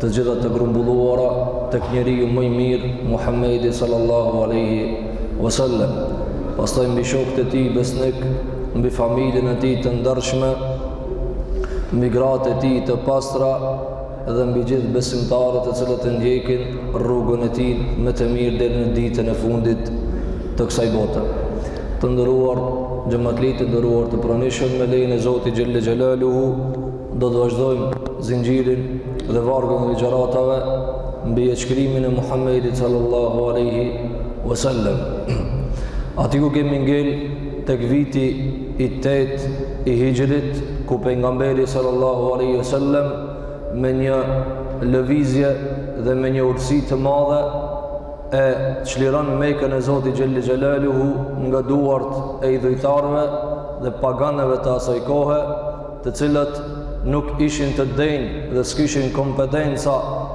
të gjitha të grumbulluara tek njeriu më i mirë Muhamedi sallallahu alaihi wasallam pastaj mbi shokët e tij besnik mbi familjen e tij të ndershme mbi gratë e tij të pastra dhe mbi gjithë besimtarët të cilët e ndjekin rrugën e tij me të mirë deri në ditën e fundit të kësaj bote të nderuar xhematli të nderuar të pranishëm me lejen e Zotit xhelle xhelaluhu Do të vazhdojmë zinxhirin dhe vargun e ligjëratave mbi jetëshkrimin e Muhammedit sallallahu alaihi wasallam. Aty ku kemi ngel tek viti i 8 i Hixhrit, ku pejgamberi sallallahu alaihi wasallam me një lëvizje dhe me një urtësi të madhe e çliron Mekën e Zotit xhelle xhelaluhu nga duart e idhujtarëve dhe paganëve të asaj kohe, të cilët nuk ishin të denjë dhe s'kishin kompetenca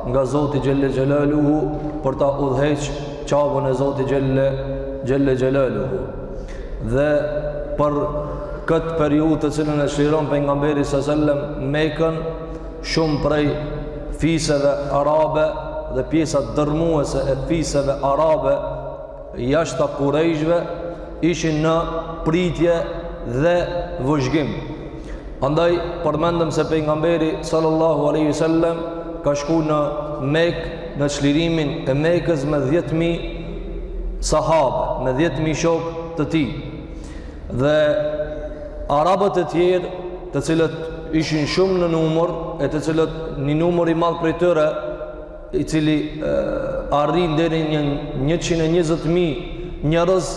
nga Zoti xhelle xhelaluhu për ta udhëheq Qaben e Zotit xhelle xhelaluhu dhe për këtë periudhë të cilën e çliron pejgamberi alejhi selam Mekën shumë prej fiseve arabe dhe pjesa dërrmuese e fiseve arabe jashta kurejshve ishin në pritje dhe vëzhgim. Andaj përmendëm se pejgamberi sallallahu alaihi wasallam ka shku në Mekë në çlirimin e Mekës me 10000 sahabë, me 10000 shokë të tij. Dhe arabët e tjerë, të cilët ishin shumë në numër e të cilët një numër i madh prej tyre i cili arrin deri në 120.000 njerëz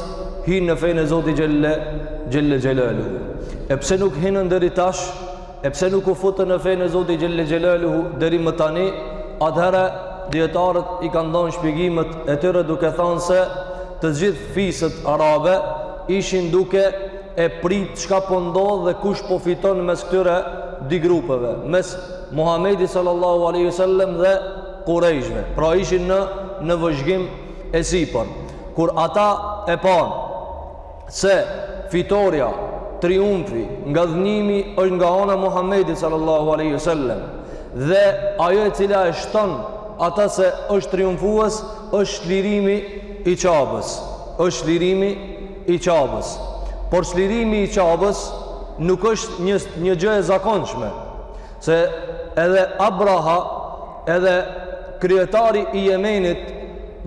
hinë në fenë e Zotit xhelle xhelaluhu e pse nuk hinën deri tash e pse nuk u futën në fenë e Zotit xhelle xhelaluhu deri më tani atëherë dijetarët i kanë dhonë shpjegimet e tyre duke thanë se të gjithë fiset arabe ishin duke e prit çka po ndodh dhe kush po fiton mes këtyre dy grupeve, mes Muhamedit sallallahu alaihi wasallam dhe Kurejshve. Pra ishin në në vëzhgim e sipër. Kur ata e panë se fitorja, triumfi, ngadhënjimi është nga ana e Muhamedit sallallahu alaihi wasallam dhe ajo e cila e vërteton ata se është triumfues, është lirimi i Qabës, është lirimi i Qabës. Por çlirimi i Qabës nuk është një një gjë e zakonshme, se edhe Abraha, edhe kryetari i Jemenit,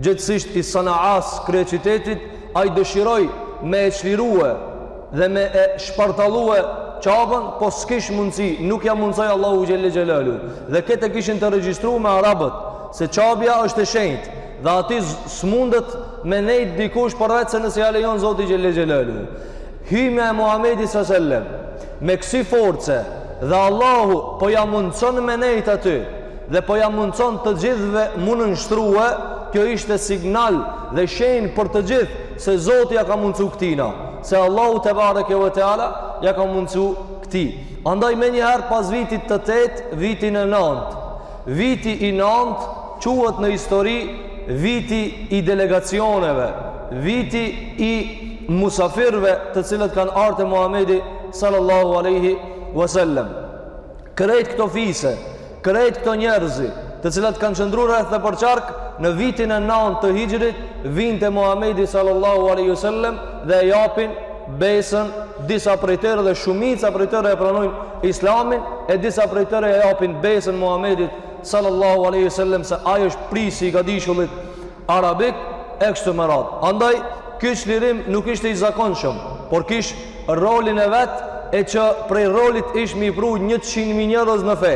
gjithsesi i Sanaas, kryeqytetit, ai dëshiroi me e çlirue dhe me e shpartallue Qabën, po s'kish mundësi, nuk ia mundësoi Allahu xhelle xhelaluhu. Dhe këtë e kishin të regjistruar me arabët, se Qabja është e shenjtë. dhe aty s'mundet me nejt dikush përveçse nëse ja lejon Zoti xhelle xhelaluhu. Hymja e Muhamedit alejhi selam me kësi force dhe Allahu po ja mundëson me nejt aty dhe po ja mundëson të gjithëve me iu nënshtrue kjo ishte signal dhe shenjë për të gjithë se Zoti ja ka mundësu këtina se Allahu tebareke ue teala ja ka mundësu këti andaj menjëherë pas vitit të tetë vitin e nantë Viti i nantë quhet në histori viti i delegacioneve, viti i musafirëve të cilët kanë ardhur te Muhamedi sallallahu alejhi we sellem. Krejt këto fise, krejt këto njerëzi, të cilat kanë qëndruar rreth dhe përqark në vitin e nantë të Hixhrit, vijnë te Muhamedi sallallahu alejhi we sellem dhe e japin besën disa prej tyre dhe shumica prej tyre e pranojnë islamin e disa prej tyre e japin besën Muhamedit sallallahu alaihi wasallam se ai është prijësi i gadishullit arabik e kështu me radhë andaj ky çlirim nuk ishte i zakonshëm por kish rolin e vet e që prej rolit ish me i pru 100.000 njerëz në fe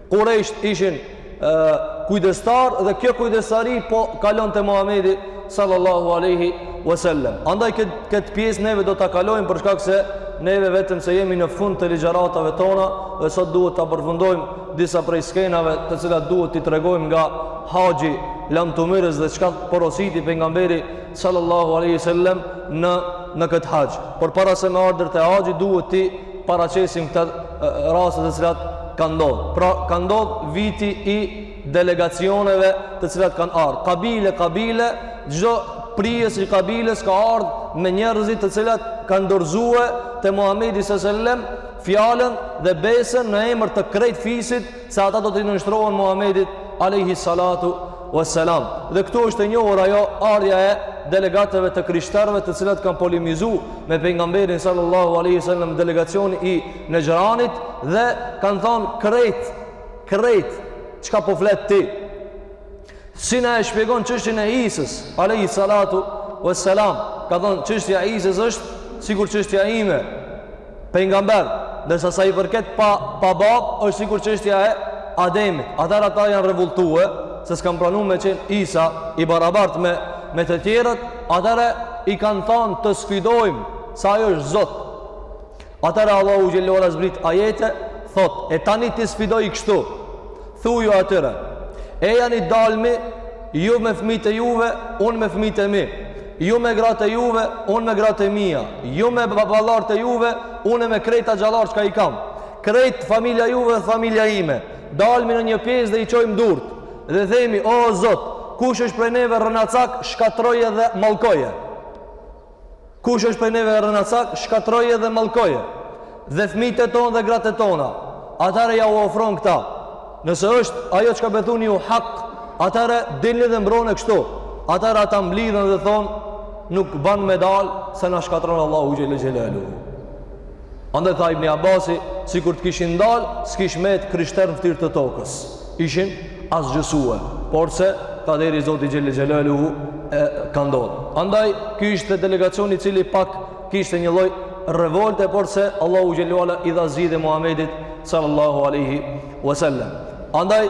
Kurejshët ishin e, kujdestar dhe kjo kujdestari po kalon te Muhamedi sallallahu aleyhi wasallam. Andaj këtë, këtë pjesë neve do ta kalojmë për shkak se neve vetëm se jemi në fund të ligjëratave tona dhe sot duhet të përfundojmë disa prej skenave të cilat duhet t'i tregojmë nga haxhi lamtumirës dhe çka porositi pejgamberi sallallahu alaihi wasallam në në këtë haxh. Por para se me ardh te haxhi duhet t'i paraqesim këta raste të cilat kanë ndodhur. Pra ka ndodhur viti i delegacioneve të cilat kanë ardhur. Kabile kabile çdo prijës i kabiles ka ardh me njerëzit të cilat kanë dorëzuar te Muhamedi sallallahu alaihi wasallam fjalën dhe besën në emër të krejt fisit se ata do t'i nënshtrohen Muhamedit alejhi salatu wa salam. Dhe këtu është e njohur ajo ardhja e delegatëve të krishterëve të cilët kanë polemizuar me pejgamberin sallallahu alejhi dhe sallam delegacioni i Nexhranit dhe kanë thënë krejt krejt çka po flet ti Si na e shpjegon çështjen e Isës, alayhi salatu wassalam, ka thanë çështja e Isës është sikur çështja ime pejgamber, ndërsa sa i përket pa pa babë është sikur çështja e Ademit. Atëherë ata janë revoltue se s'kanë pranu me qenë Isa i barabartë me me të tjerët, atëherë i kanë thanë të sfidojmë se ajo është Zot. Atëherë Allahu xhelle ue ala zbrit ajete, thotë: "E tani ti sfidoji kështu, thuju atyre: Ejani dalmi ju me fëmijët e juve, unë me fëmijët e mi, ju me gratë e juve, unë me gratë e mia, ju me baballarët e juve, unë me krejt axhallarë çka i kam. Krejt familja juve dhe familja ime. Dalmi në një pjesë dhe i çojmë durtë dhe themi: O Zot, kush është prej neve rrenacak, shkatërroje dhe mallkoje." Kush është prej neve rrenacak, shkatërroje dhe mallkoje dhe fëmijët tonë dhe gratë tona, atëherë jau ofron këta. Nëse është ajo çka besoni ju hak, atëherë dilni dhe mbroni kështu. Atëherë ata mblidhen dhe thonë, nuk ban me dalë se na shkatërron Allahu xhelle xhelaluhu. Andaj tha Ibni Abasi, sikur të kishin dalë, s'kish met krishter në ftyrë të tokës. Ishin asgjësue, porse kaderi i Zotit xhelle xhelaluhu e ka ndodh. Andaj, ky ishte delegacioni i cili pak kishte një lloj revolte, porse Allahu xhelle ue ala i dha zgjidhje Muhammedit sallallahu aleyhi wasallam. Andaj,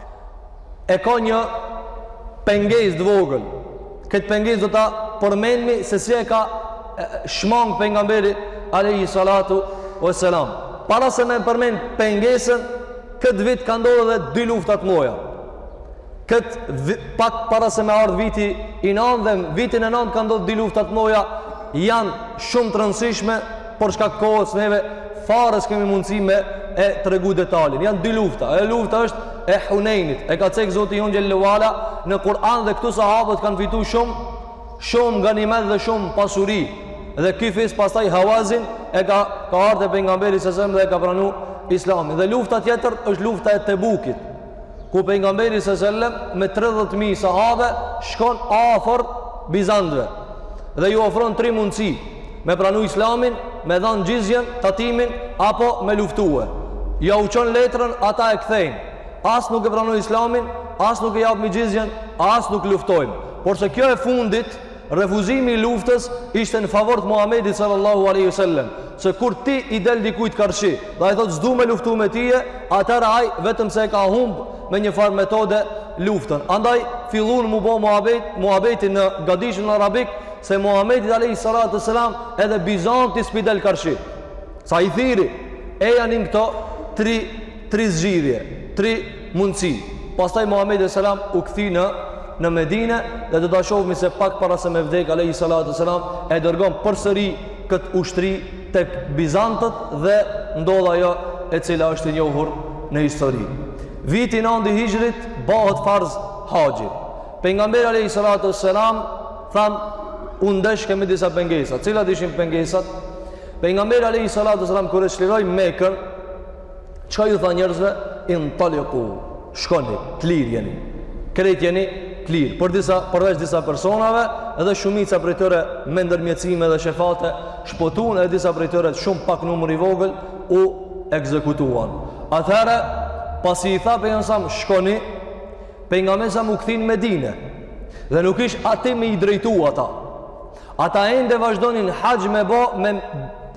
e ka një pengesë të vogël. Këtë pengesë do ta përmendmi se si e ka shmang pejgamberi alayhi salatu wassalam. Para se me përmend pengesën, këtë vit ka ndodh edhe dy lufta të mëdha. Kët pak para se me ardh viti i 9 dhe vitin e 9 ka ndodh dy lufta të mëdha janë shumë të rëndësishme për shkak kohës neve fare s'kemi mundësi me e tregu detalin. Janë dy lufta. Ajo lufta është e Hunejnit. E ka cek Zoti jonë xhelle ue ala në Kur'an dhe këtu sahabët kanë fitu shumë, shumë ganimet dhe shumë pasuri. Dhe ky fis pastaj Hawazin e ka, ka ardh te pejgamberi s.a.s. dhe e ka pranu islamin. Dhe lufta tjetër është lufta e Tebukit. ku pejgamberi sallallahu alajhi wasallam me 30000 sahabe shkon afër bizantëve dhe ju ofron tri mundësi me pranu islamin, me dhanë xhizjen, tatimin, apo me luftue. Jau çon letrën, ata e kthejnë. As nuk e pranojmë islamin, as nuk e japmi xhizjen, as nuk luftojmë. Porse kjo e fundit, Refuzimi i luftës ishte në favor të Muhamedit sallallahu alaihi wasallam, se kur ti i del dikujt karshi dhe ai thotë s'du me luftu me ty, atëherë ai vetëm se e ka humb me një farë metode luftën. Andaj fillun m'u bo muhabet, muhabeti në gadishullin arabik se Muhamedit alaihi salatu wasalam edhe Bizanti s'pi del karshi. Se ai i thirri, ejani n' këto tri tri zgjidhje, tri mundësi. Pastaj Muhamedi alejhi selam u kthye në në Medinë dhe do ta shohmi se pak para se me vdek alejhi salatu ue selam e dërgon përsëri këtë ushtri tek bizantët dhe ndodh ajo e cila është e njohur në histori. Viti i nëntë i Hixhrit bëhet farz haxhi. Pejgamberi alejhi salatu ue selam tham u ndeshke me disa pengesa. Cilat ishin pengesat? Pejgamberi alejhi salatu ue selam kur e çliroi Mekën, Çka ju tha njerëzve? Intaliku, shkoni, të lirë jeni. Krejt jeni të lirë. Për disa, përveç disa personave, edhe shumica prej tyre me ndërmjetsime dhe shefate, shpotun e disa prej tyre shumë pak numër i vogël, u ekzekutuan. Atëherë, pasi i tha pejgamberi selam, shkoni, pejgamberi selam u kthi në Medine. Dhe nuk ish aty me i drejtu ata. Ata ende vazhdonin haxh me bo me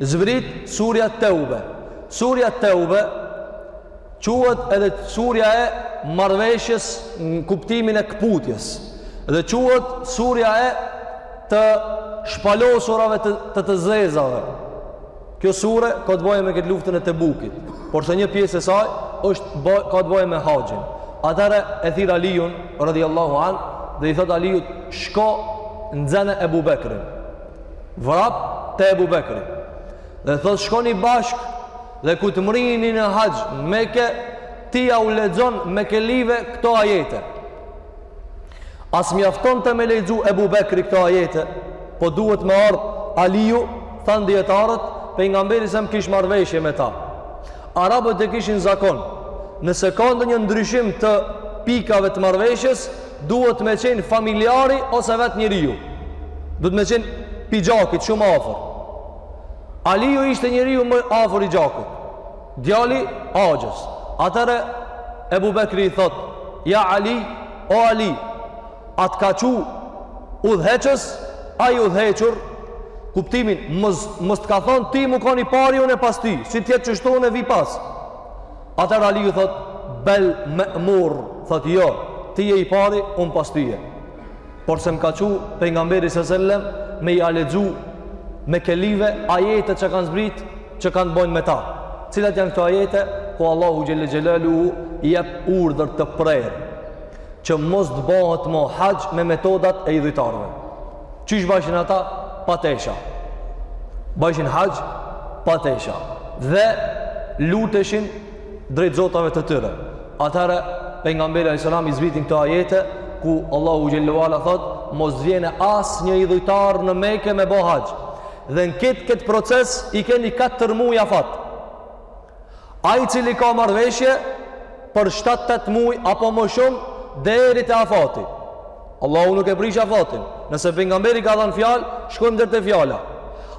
Zbrit Surja Teube. Surja Teube quhet edhe Surja e marrëveshjes në kuptimin e këputjes dhe quhet Surja e të shpalosurave të të, të zezave. Kjo sure ka të bëjë me këtë luftën e Tebukit, por se një pjesë e saj është bë, ka të bëjë me haxhin. Atëherë e thirr Aliun radhiyallahu an dhe i thotë Aliut, "Shko nxene Ebu Bekrin." Vrap te Ebu Bekri Dhe thotë shkoni bashkë Dhe kur të mrrini në haxh Në Meke Ti jau lexon mekelive këto ajete A s'mjaftonte me lexu Ebu Bekri këto ajete Po duhet me ardh Aliju Thanë dijetarët Pejgamberi selam kish marrëveshje me ta Arabët e kishin zakon Nëse ka ndonjë ndryshim të pikave të marrëveshjes duhet me qenë familjari ose vetë njeriu. Duhet me qenë pi gjakit shumë afër. Aliju ishte njeriu më afër i gjakit. Djali axhës. Atëherë Ebu Bekri i thotë, ja Ali, o Ali, a të ka çu udhëheqës, a i udhëhequr, kuptimin, mos, mos të ka thonë ti me kanë i pari unë e pas ti, si t'jetë çështja unë vij pas. Atëherë Aliu thotë, Bel me'mur, thotë jo, ti je i pari, unë pas tyje. Por se më ka çu pejgamberi sellem me jau lexu mekelive ajete që kanë zbrit që kanë t'bojnë me ta. Cilat janë këto ajete ku Allahu Xhel-le Xhelaluhu jep urdhër të prerë që mos të bëhet mo haxh me metodat e idhujtarëve. Qysh bajshin ata pa tesha. Bajshin haxh pa tesha. Dhe luteshin drejt zotave të tyre. Atëherë, pejgamberit a.s. i zbritin këto ajete, ku Allahu Xhel-le ue ala thotë, mos vjen asnjë idhujtar në Meke me bo haxh. Dhe në këtë këtë proces, i keni 4 muaj afat. Ai i cili ka marrëveshje për shtatë tetë muj apo mo shumë deri te afati. Allahu nuk e prish afatin. Nëse pejgamberi ka dhënë fjalë, shkojmë deri te fjala.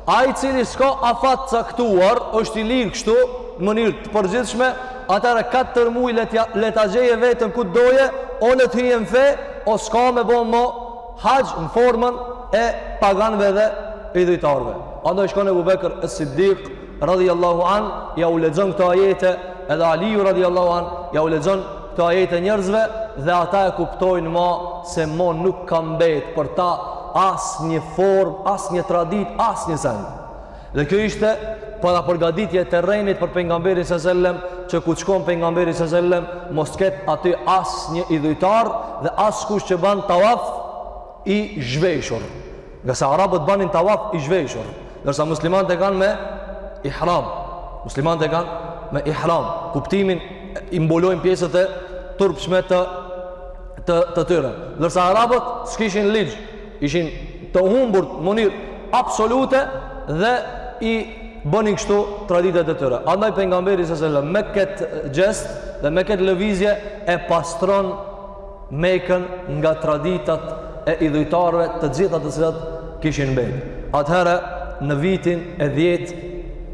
Ai i cili s'ka afat caktuar, është i lirë kështu në mënyrë të përgjithshme, atëherë katër muj le ta le ta gjejë veten ku të doje, o le të hyjë në fe, o s'ka me bo mo haxh në formën e paganëve dhe idhujtarëve. Andaj shkon Abu Bekr as-Siddiq radhiyallahu an ja u lexon këto ajete edhe Aliu radhiyallahu an ja u lexon këto ajete njerëzve dhe ata e kuptojnë ma se mo nuk ka mbet për ta asnjë formë, asnjë traditë, asnjë send. Dhe kjo ishte parapërgatitja e terrenit për pejgamberin s.a.s. që kur t'shkon pejgamberi s.a.s. mos ket aty asnjë idhujtar dhe askush që ban tawaf i zhveshur. Ngase arabët banin tawaf t'zhveshur, ndërsa muslimanët e kanë me ihram. Muslimanët e kanë me ihram. Kuptimin i mbulojnë pjesët e turpshme të të të tyre. Ndërsa arabët s'kishin ligj, ishin të humbur në mënyrë absolute dhe i bënin kështu traditat e tyre. Andaj pejgamberi sallallahu alajhi wasallam me këtë gjest dhe me këtë lëvizje e pastron Mekën nga traditat e idhujtarëve të gjitha të cilat kishin mbetë. Atëherë në vitin e 10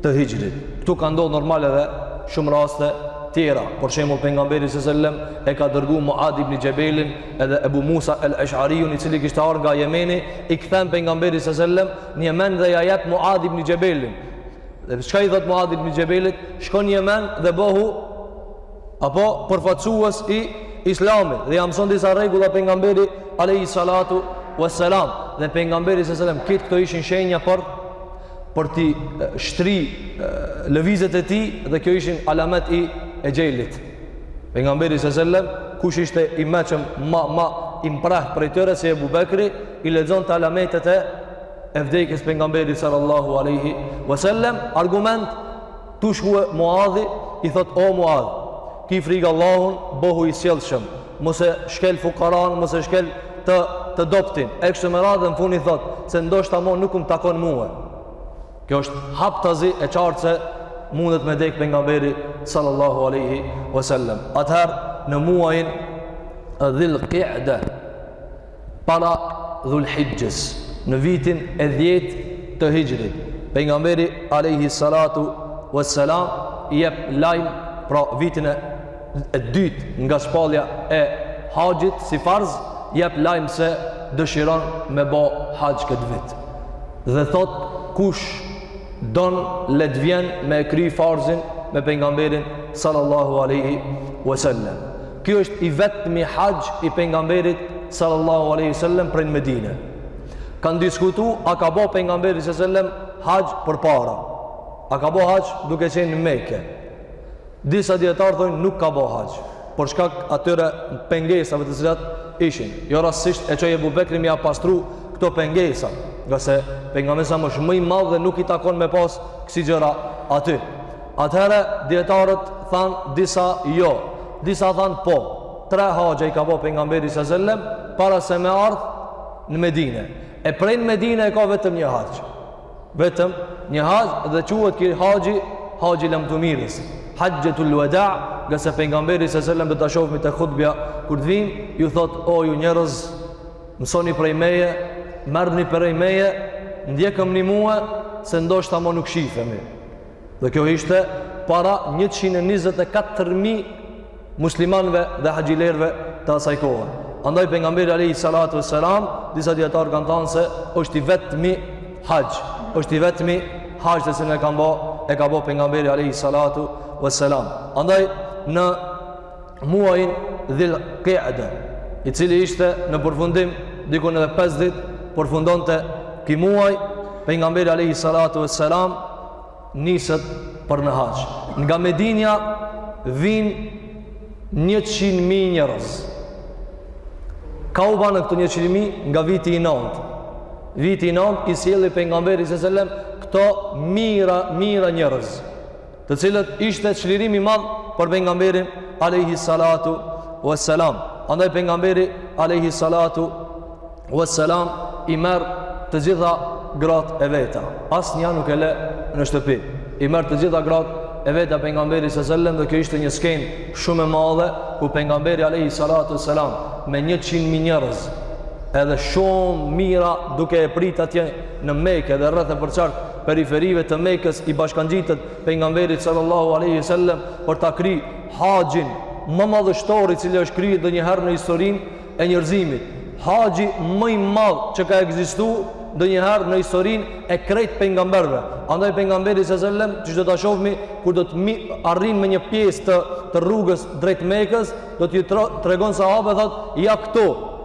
të Hijrit. Ktu ka ndodh normal edhe shumë raste tjera. Për shembull pejgamberi s.a.s. e ka dërgu Muad ibn Xhebelin edhe Ebu Musa el-Eshariun, i cili kishte ardh nga Jemeni, i kthen pejgamberi s.a.s. në Jemen dhe ja jep Muad ibn Xhebelin. Dhe çka i thot Muad ibn Xhebelit? Shko në Jemen dhe bohu apo përfaqësues i Islamit dhe ja mson disa rregulla pejgamberi alayhi salatu wassalam dhe pejgamberi sallallahu alaihi wasallam kit këto ishin shenja për për t'i shtri lëvizjet e tij dhe kjo ishin alamet i exhelit pejgamberit sallallahu alaihi wasallam kush ishte i meçëm ma ma i mpreh prej tyre si Abu Bekri i lexonte alametet e e vdekjes pejgamberit sallallahu alaihi wasallam argument Tu shkue Muadhi, i thot o Muadh, ki frikë Allahun, bohu i sjellshëm, mos e shkel fukaran, mos e shkel të të dobtin. E kështu me radhë në fund i thot se ndoshta mo nuk m'takon mua. Kjo është haptazi e qartë se mundet me dek pejgamberi sallallahu alaihi wasallam. Atëherë në muajin Dhil Qa'da para Dhul-Hixhxhes, në vitin e dhjetë të Hixhrit, pejgamberi alejhi salatu ue selam i jep lajm pra vitin e dytë nga shpallja e haxhit si farz jep lajm se dëshiron me bo haxh këtë vit dhe thot kush don let vjen me kry farzin me pejgamberin sallallahu alejhi ue selam Kjo është i vetmi haxh i pejgamberit sallallahu alaihi wasallam prej në Medine. Kan diskutu a ka bo pejgamberi sallallahu alaihi wasallam haxh përpara. A ka bo haxh duke qenë në Mekë. Disa dijetarë thonë nuk ka bo haxh, për shkak atyre pengesave të cilat ishin. Jo rastësisht e çoi Ebu Bekrin me ia pastru këto pengesa, ngase pejgamberi sa selam është më i madh dhe nuk i takon me pas kësi gjëra aty. Atëherë dijetarët thanë disa jo, disa thanë po. Tre haxhe i ka bo pejgamberi sa selam para se me ardh në Medinë. E prej në Medinë e ka vetëm një haxh. Vetëm një haxh dhe quhet ky haxhi haxhi i lamtumirës. Haxhxhetul veda, ngase pejgamberi sa selam do ta shofim te hutbja kur të vijmë, ju thot o ju njerëz, mësoni prej meje, merrni prej meje, ndjekmëni mua se ndoshta më nuk shifemi. Dhe kjo ishte para 124.000 muslimanëve dhe haxhilerëve të asaj kohe. Andaj pejgamberi alejhi salatu ue selam, disa dijetarë kanë thanë se është i vetmi haxh, është i vetmi haxh që se në e ka bo, e ka bo pejgamberi alejhi salatu ue selam. Andaj në muajin Dhil-Kide, i cili ishte në përfundim, dikun edhe 5 ditë përfundonte ky muaj, pejgamberi alejhi salatu ue selam niset për në haxh. Nga Medina vijnë 100.000 njerëz. Ka u banë këto 100.000 nga viti i nëntë. Viti i nëntë i sjelli pejgamberit sa selem këto mijëra, mijëra njerëz. të cilët ishte çlirim i madh për pejgamberin alejhi salatu vesselam andaj pejgamberi alejhi salatu vesselam i merr të gjitha gratë e veta asnjë nuk e le në shtëpi i merr të gjitha gratë e veta pejgamberi sallallahu alejhi wasallam dhe kjo ishte një skenë shumë e madhe ku pejgamberi alejhi salatu vesselam me 100 mijë njerëz edhe shumë mijëra duke e prit atje në Mekë dhe rreth e përqark periferive të Mekës i bashkangjitet pejgamberit sallallahu alaihi wasallam për ta kry haxhin më madhështor i cili është kry ndonjëherë në historinë e njerëzimit. Haxhi më i madh që ka ekzistu ndonjëherë në historinë e krejt pejgamberëve. Andaj pejgamberi sallallahu alaihi wasallam, siç do ta shofmi kur do të arrin me një pjesë të të rrugës drejt Mekës, do t'i tregon sahabëve thotë ja këtu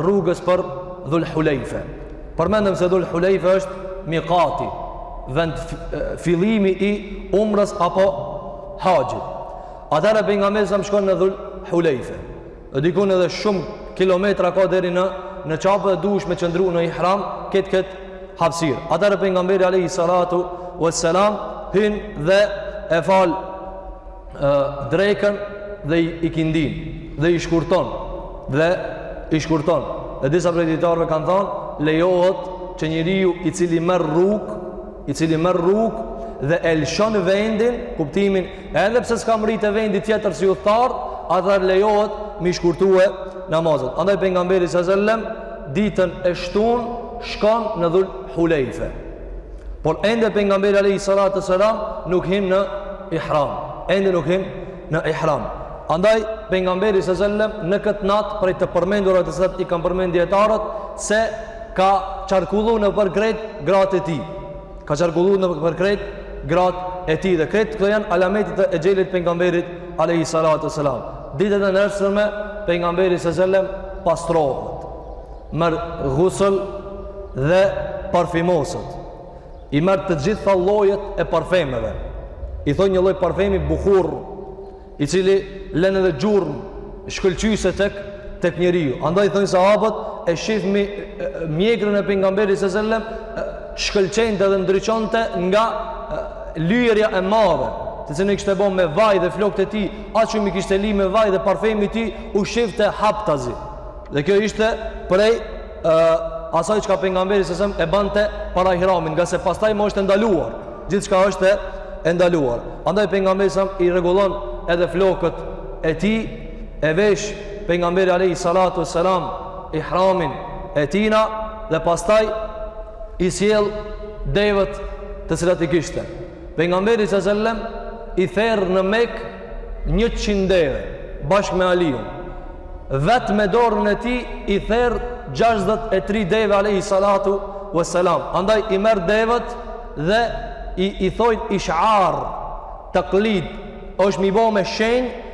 rrugës për Dhul Hulejfe. Përmendëm se Dhul Hulejfe është Mikati, vend fillimi i umrës apo haxhit. Atëherë pejgamberi sam shkon në Dhul Hulejfe. Dhe dikun edhe shumë kilometra ka deri në në Qabe e duhesh me qëndru në ihram këtë këtë hapësirë. Atëherë pejgamberi alejhi salatu ve selam hyn dhe e fal drekën dhe ikindinë dhe i shkurton dhe i shkurton dhe disa prej dijetarëve kanë thonë lejohet që njeriu i cili merr rrugë i cili merr rrugë dhe e lëshon vendin kuptimin edhe pse s'ka mrri te vendi tjetër si udhëtar atëherë lejohet m'i shkurtue namazet andaj pejgamberi sa selam ditën e shtunë shkon në dhul hulejfe Por ende pejgamberi alayhi salatu selam nuk hyn në ihram. Ende nuk hyn në ihram. Andaj pejgamberi sallallahu alaihi wasallam në këtë natë prej të përmendurave të cilat i kanë përmend dijetarët se ka qarkullu nëpër krejt gratë e tij. Ka qarkullu nëpër krejt gratë e tij dhe krejt këto janë alamete të exhelit pejgamberit alayhi salatu selam. Ditën e nesërme pejgamberi sallallahu alaihi wasallam pastrohet. Merr gusël dhe parfumoset. I merr të gjitha llojet e parfemeve. I thonë një lloj parfemi buhur, i cili len edhe gjurmë shkëlqyse tek tek njeriu. Andaj thonë sahabët e shifshim mjekrën e pejgamberit sallallahu alajhi wasallam shkëlqente dhe ndriçonte nga lyerja e madhe, të cilën e kishte bo me vaj dhe flokët e tij, aq shumë i kishte li me vaj dhe parfemi i tij u shifte haptazi. Dhe kjo ishte prej ë asaj çka pejgamberi sa e bante para ihramit, ngase pastaj më është e ndaluar. Gjithçka është e ndaluar. Andaj pejgamberi sa i rregullon edhe flokët e tij e vesh pejgamberi alayhi salatu wassalam ihramin e tina dhe pastaj i sjell devet të cilat i kishte. Pejgamberi sa selam i therr në Mekë 100 deve bashkë me Aliun. Vet me dorën e tij i therr 63 deve alayhi salatu wassalam. Andaj i merr devet dhe i i thojnë ishar taklid është m'i bo me shenjë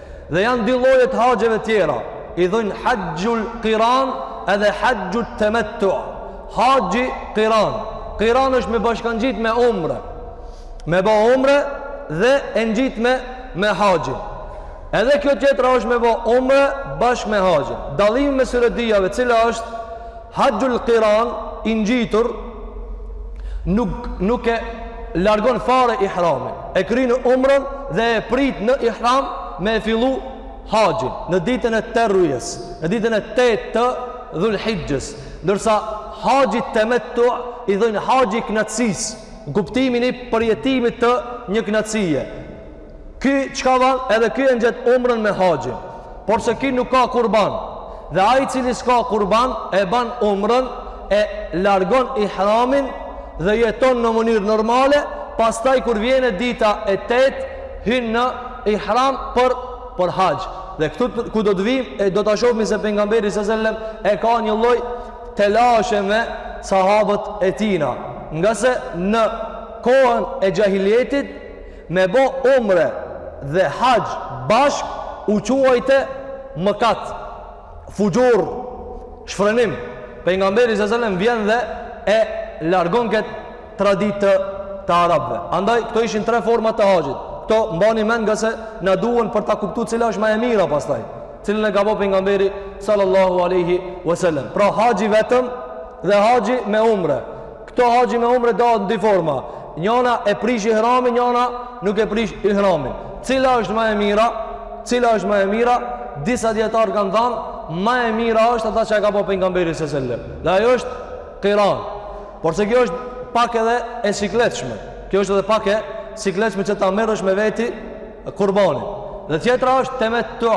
Dhe janë dy llojet e haxheve tjera, i thojnë haxhul kiran edhe haxhu temettu. Haxhi kiran, kiran është me bashkangjit me umre. Me bo umre dhe e ngjit me me haxhin. Edhe kjo tjetra është me bo umre bashkë me haxhin. Dallimi mes syre dyjave, cila është Haxhul Kiran i ngjitur nuk nuk e largon fare ihramin. E kryen umrën dhe e pret në ihram me e fillu haxhin në ditën e tervijes, në ditën e 8 të Dhulhixhes, ndërsa haxhi temettu i thonë haxhi i kënaqësisë, në kuptimin e përjetimit të një kënaqësie. Ky çka ban edhe ky e ngjit umrën me haxhin. Por se ky nuk ka kurban. Dhe ai i cili s'ka kurban e ban umrën e largon ihramin dhe jeton në mënyrë normale, pastaj kur vjen dita e tetë hyn në ihram për për haxh. Dhe këtu ku do të vijmë e do ta shohim se pejgamberi salallahu alejhi ve selem e ka një lloj telashe me sahabët e tina. Nga se në kohën e xhahilijetit Me bo umre dhe haxh bashkë u quajte mëkat, fuxhur, shfrenim. Pejgamberi salallahu alejhi ve selem vjen dhe e largon këtë traditë të arabëve. Andaj këto ishin tre forma të haxhit. Këto mbani mend nga se na duhen për ta kuptu cila është ma e mira pastaj, cilën e ka bo pejgamberi sallallahu alaihi wasallam. Pra haxhi vetëm dhe haxhi me umre. Kjo haxhi me umre dahet në dy forma. Njana e prish ihramin, njana nuk e prish ihramin. Cila është më e mira? Cila është më e mira? Disa dijetarë kanë thanë, më e mira është ata që e ka bo pejgamberi salallahu alejhi ve selem. Dhe ajo është kiran. Por se kjo është pak edhe e sikletshme. Kjo është edhe pak e sikletshme që ta marrësh me veti kurbanin. Dhe tjetra është temettu.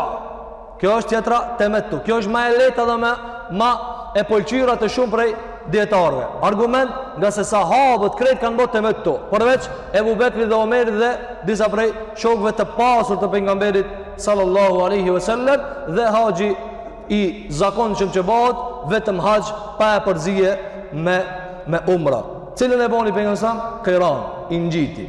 Kjo është tjetra temettu. Kjo është ma e lehta dhe ma, ma e pëlqyera te shumë prej dijetarëve. Argument nga se sahabët krejt kanë bo temettu. Përveç Ebu Bekrit dhe Omerit dhe disa prej shokëve të pasur të pejgamberit sallallahu aleyhi ve sellem dhe haxhi i zakonshëm që bahet vetëm haxh pa e përzie me, me umra. Cilën e boni pejgamberi? Kiran, i ngjiti.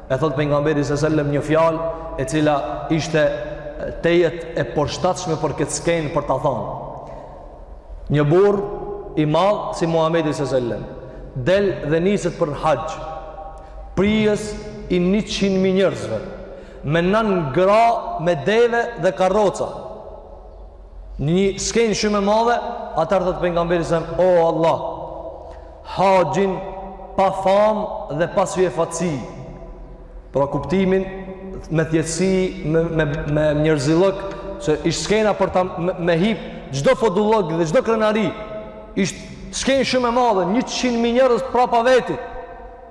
e thotë pejgamberi s.a.s. një fjalë e cila ishte tejet e përshtatshme për këtë skenë për ta thanë. Një burrë i madh si Muhamedi s.a.s. del dhe niset për haxh. Prijës i 100 mi njerëzve me nan gra, me deve dhe karroca. Një skenë shumë e madhe, atëherë thotë pejgamberi s.a.s. O Allah, Haxhin pa famë dhe pa syfaqësi, pra kuptimi me thjeshtësi, me, me, me njerëzillëk, se ishte skena për ta me, me hip çdo fodullëk dhe çdo krenari, ishte skenë shumë e madhe, njëqind mi njerëz prapa vetit,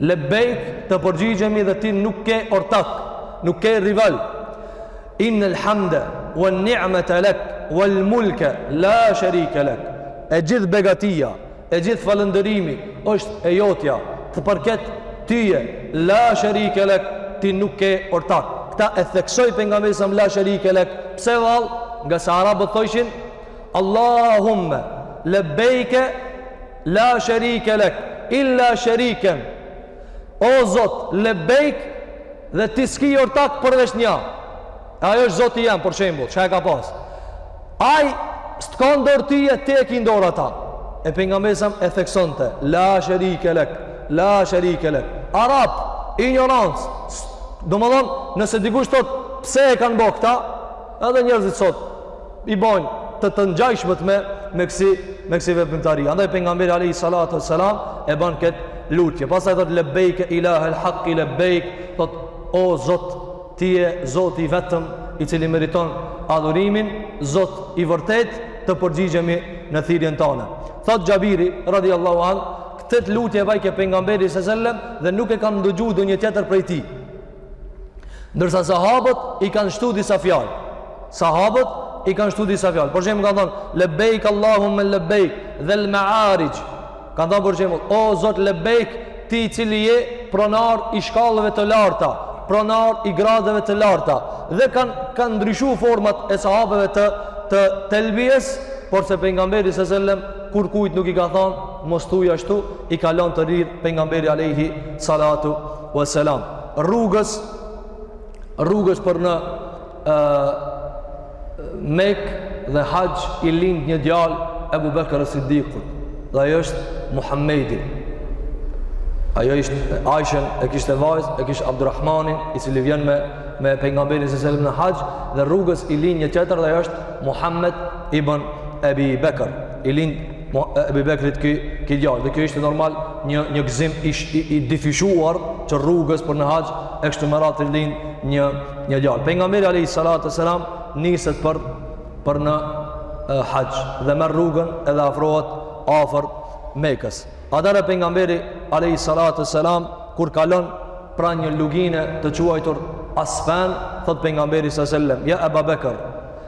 Lebejk të përgjigjemi dhe ti nuk ke ortak, nuk ke rival. Innel hamde, wen-ni'mete lek, wel mulke, la sherike lek. E gjithë begatia, e gjithë falëndërimi, është e jotja, të përket tyje, la sherike lek, ti nuk ke ortak. Këta e theksoi pejgamberi sa, la sherike lek, pse vallë, ngase arabët thojshin, Allahumme, lebejke, La sherike lek, illa sheriken. O Zot, lebejk dhe ti s'ki ortak përveç nja. E ajo është Zoti jem, për shembull, çka e ka pas. Ai s'të ka ndor ty e ti e ki ndor ata. E pejgamberi sa e theksonte, la sherike lek, la sherike lek. Arab, injorancë. Domthon, nëse dikush thot pse e kanë bërë këta, Edhe njerëzit sot i bajnë të të ngjashmet me me kësi me kësi veprimtari. Andaj pejgamberi alayhi salatu wassalam e bën kët lutje. Pastaj thot lebejk ilahel hakki lebejk, thot o Zot, ti je Zoti i vetëm i cili meriton adhurimin, Zot i vërtet të përgjigjemi në thirrjen tënde. Thot Xhabiri radhiyallahu an, këtë lutje e bajke pejgamberi sallallahu alaihi wasallam dhe nuk e kam ndëgju ndonjë tjetër prej tij. Ndërsa sahabët i kanë shtu disa fjalë. Sahabët i kanë shtu disa fjalë. Për shembull kanë thonë, lebejk Allahumme lebejk dhel mearixh. Kanë thonë për shembull, o zot lebejk ti i cili je pronar i shkallëve të larta, pronar i gradave të larta. Dhe kanë kanë ndryshu format e sahabëve të, të telbies, porse pejgamberi se sellem, kurkujt nuk i ka thonë, mos thuj ashtu, i ka lon të lirë pejgamberi alehi salatu Wa selam. Rrugës rrugës për në ë Mekë dhe Haxh i lind një djalë Ebu Bekr as-Siddiqut. Dhe ai është Muhamedi. Ai Aishen e kishte vajzë, e kishte Abdurrahmanin, i cili vjen me me pejgamberin sallallahu alajhi wasallam në Haxh dhe rrugës i lind një tjetër dhe ai është Muhammed ibn Ebi Bekr. i lind Ebu Bekrit ky, ky djalë, dhe kjo ishte normal një, një gëzim i, i, i dyfishuar që rrugës për në haxh, e kështu me radhë i lind një, një djalë. Pejgamberi Alehi Salatë Selam, niset për, për në e, haxh, dhe merr rrugën edhe afrohet afër Mekës. Atëherë pejgamberi Alehi Salatë Selam, kur kalon pra një luginë të quajtur Asfan, thot pejgamberi Sasellem, ja Eba Bekër,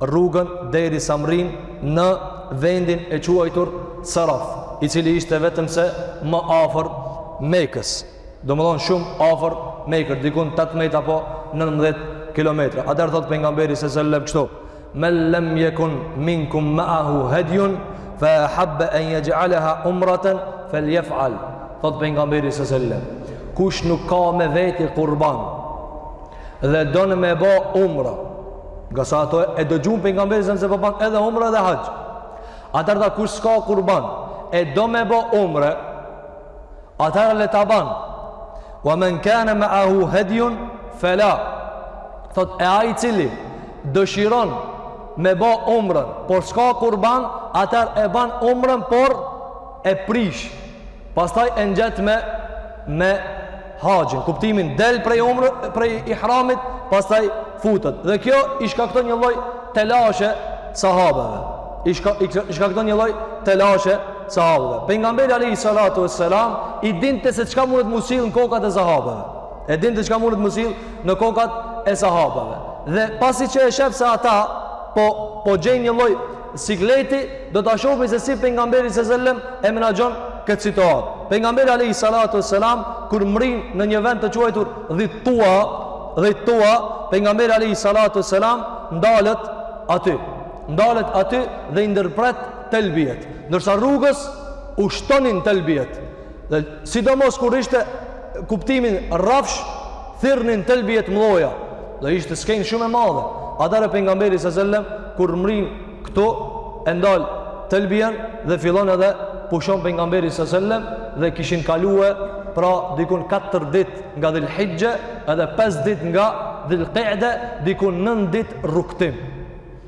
rrugën derisa mrrin në vendin e quajtur Saraf, i cili ishte vetëm se më afër Mekës, domethënë shumë afër Mekës, diku në tetëmbëdhjetë apo nëntëmbëdhjetë kilometra. Atëherë thot pejgamberi se selam kështu: "Men lam yakun minkum ma'ahu hadyun fa ahabba an yaj'alaha umratan falyaf'al." Thot pejgamberi se selam: "Kush nuk ka me veti kurban, dhe don me bo umre nga sa ata e dëgjun pejgamberin se po ban edhe umre edhe haxh atëherë dhe kush s'ka kurban e do me bo umre atëherë le ta ban wa man kana ma'ahu hadyun fala thot e ai i cili dëshiron me bo umrën por s'ka kurban atëherë e ban umrën por e prish Pastaj e ngjet me me haxhin, kuptimin del prej umre, prej ihramit, pastaj futet. Dhe kjo i shkakton një lloj telashe sahabeve. I shka, i shkakton një lloj telashe sahabeve. Pejgamberi alayhi salatu vesselam e dinte se çka mundet m'u sill në kokat e sahabeve. E dinte çka mundet m'u sill në kokat e sahabeve. Dhe pasi që e shef se ata po po gjejnë një lloj Sikleti do ta shohim se si pejgamberi s.a.s. e menaxhon këtë situatë. Pejgamberi alayhi salatu wassalam kur mrin në një vend të quajtur Dhi Tua, Dhi Tua, pejgamberi alayhi salatu wassalam ndalet aty. Ndalet aty dhe i ndërpret telbiet. Ndërsa rrugës ushtonin telbiet. Dhe sidomos kur ishte kuptimin rrafsh thirrnin telbijet mdhaja. Dhe ishte skenë shumë e madhe. Atëherë pejgamberi sa selam kur mrin këtu e ndal telbijen dhe fillon edhe pushon pejgamberi sa selam dhe kishin kalue pra dikun 4 ditë nga Dhul Hijja edhe 5 ditë nga Dhul Qa'da dikun 9 ditë rrugtim.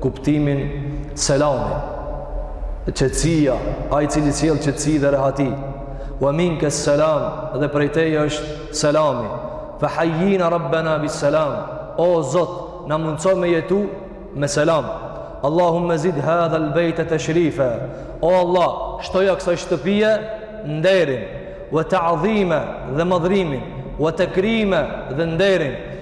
kuptimin selami qetësia ai i cili sjell qetësi dhe rehati wa minka salam dhe prej teje është selami fa hayyina rabbana bis salam o zot na mundso me jetu me selam Allahumma zid hadha al bayt tashrifa o Allah shtoja kësaj shtëpie nderin wa ta'zima dhe madhrimin wa takrima dhe nderin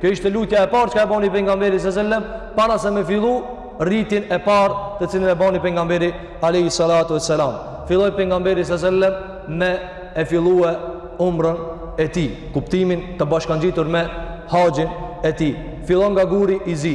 Kjo ishte lutja e parë që e boni pejgamberi sallallahu alajhi wasallam para se me fillu ritin e parë të cilin e boni pejgamberi alayhi salatu wassalam. Filloi pejgamberi sallallahu alajhi wasallam me e fillue umrën e tij, kuptimin të bashkangjitur me haxhin e tij. Fillon nga guri i zi.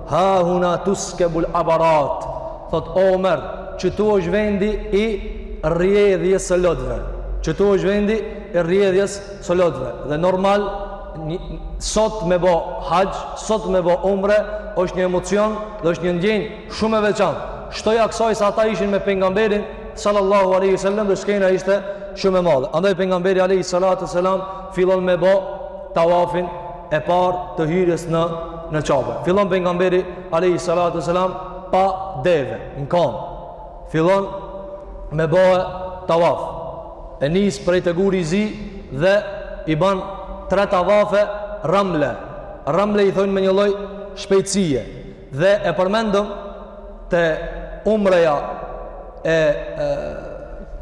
Ha huna tuskebul abarat, thotë Omer, qëtu është vendi i rrjedhjes së lotëve. Qëtu është vendi i rrjedhjes së lotëve. Dhe normal, sot me bo haxh, sot me bo umre, është një emocion dhe është një ndjenjë shumë e veçantë. Shtoja kësaj se ata ishin me pejgamberin sallallahu aleyhi sallam dhe skena ishte shumë e madhe. Andaj pejgamberi aleyhi sallatu sallam fillon me bo tawafin e parë të hyrjes në në Qabe. Fillon pejgamberi alayhi salatu wasalam pa deve, në kamë. Fillon me bo e tavaf. E nis prej te guri i zi dhe i ban tre tavafe ramle. Ramle i thonë me një lloj shpejtësie. Dhe e përmendëm te umreja e, e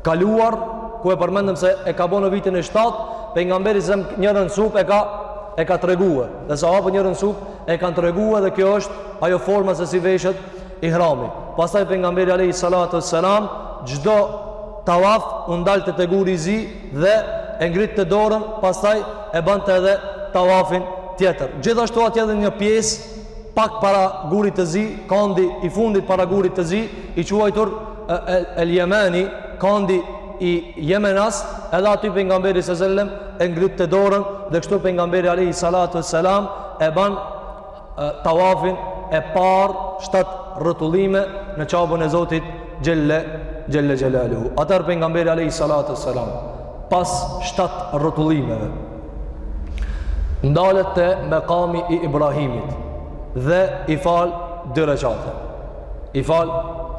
kaluar ku e përmendëm se e ka bo në vitin e 7, pejgamberi selem njërën sup e ka e ka treguar. Dhe sahabët njërën sup e kanë treguar dhe kjo është ajo forma se si veshet ihrami. Pastaj pejgamberi alayhi salatu wassalam çdo tawaf u ndalte te guri i zi dhe e ngritte dorën, pastaj e bante edhe tawafin tjetër. Gjithashtu atje edhe një pjesë pak para gurit të zi, kandi i fundit para gurit të zi, i quajtur El Jemeni, kandi i Jemenas, edhe aty pejgamberi selem, e ngritte dorën, dhe kështu pejgamberi alejhi salatu ue selam, e ban e, tawafin e parë, shtatë rrotullime në Qaben e Zotit xhel-le, xhel-le xhelaluhu. Atëherë pejgamberi alejhi salatu ue selam, pas shtatë rrotullimeve, Ndalet te mekami i Ibrahimit dhe i fal dy reqate. I fal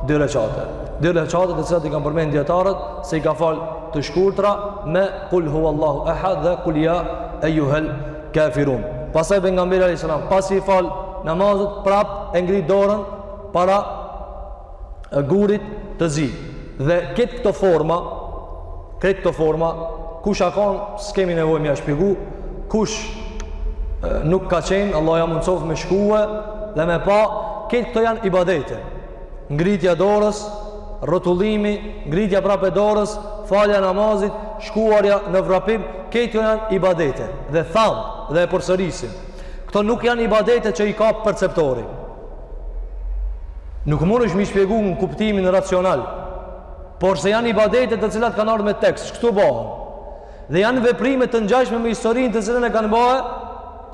dy reqate. Dy reqate të cilat i kanë përmend dietarët se i ka fal të shkurtra me kul huwallahu ahad dhe kul ya ayyuhal kafirun. Pastaj pejgamberi alayhis salam pasi i fal namazet prapë e ngrit dorën para gurit të zi dhe krejt këto forma krejt këto forma kush a kon s'kemi nevojë me ia shpjegu kush nuk ka qenë Allahu ia mundësoftë me shkue dhe me pa krejt këto janë ibadete ngritja e dorës rrotullimi ngritja prapë e dorës falja e namazit shkuarja në vrapim krejt këto janë ibadete dhe thamë dhe e përsërisim këto nuk janë ibadete që i kap, percepton Nuk mundesh me i shpjegu në kuptimin racional, por se janë ibadete të cilat kanë ardhë me tekst, qështu bohen. Dhe janë veprime të ngjashme me historinë të cilën e kanë bëhe,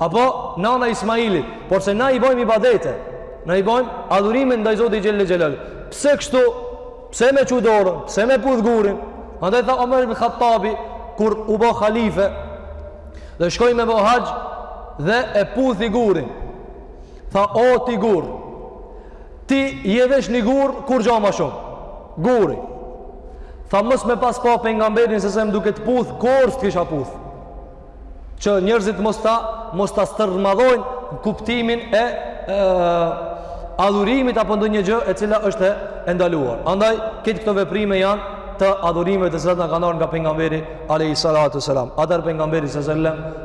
apo nana e Ismailit, por se na i bojmë ibadete, na i bëjmë adhurime ndaj Zotit xhel-le xhelal. Pse kështu, pse me çu dorën, pse me puth gurin, Andaj tha Omer ibn Khattabi kur u bo halife dhe shkoi me bo haxh dhe e puthi gurin. Tha, o ti gur, ti je veç një gur, kurgjo ma shumë. Guri. Tha, mos me pas pa pejgamberin sallallahu alejhi ve selem duke të puth, kurrë s'të kisha puth. Që njerëzit mos ta, mos ta stërmadhojnë kuptimin e, e adhurimit apo ndonjë gjë e cila është e ndaluar. Andaj, këtë këto veprime janë të adhurimeve të cilat na kanë ardh nga pejgamberi, alejhi salatu ve selam. Atëherë pejgamberi sallallahu alejhi ve selem,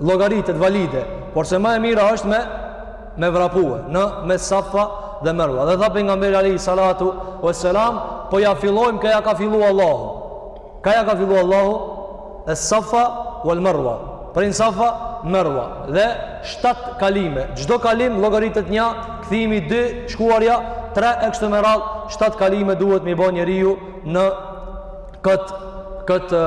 llogaritet valide, por se ma e mira është me me vrapue në mes Safa dhe Merva. Dhe tha pejgamberi alejhi salatu ve selam, po ja fillojmë ka ja ka fillu Allahu. Ka ja ka fillu Allahu, es-Safa vel Merva. Prej në Safa Merva dhe shtatë kalime. Çdo kalim llogaritet një, kthimi 2, shkuarja 3 e kështu me radhë, shtatë kalime duhet me i bo njeriu në këtë këtë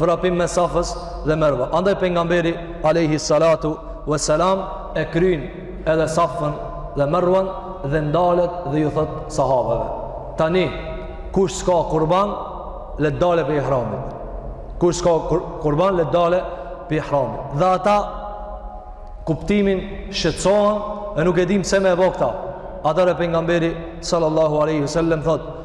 vrapim mes Safës dhe Merva. Andaj pejgamberi, alejhi salatu ve selam, e kryin edhe Safën dhe Mervan dhe ndalet dhe ju thotë sahabeve. Tani, kush s'ka kurban, le t'dale prej ihramit. Kush s'ka kurban, le t'dale prej ihramit. Dhe ata, kuptimin shqetësohen e nuk e din pse me e bo këta. Atëherë pejgamberi, sallallahu alejhi ve selem, thotë,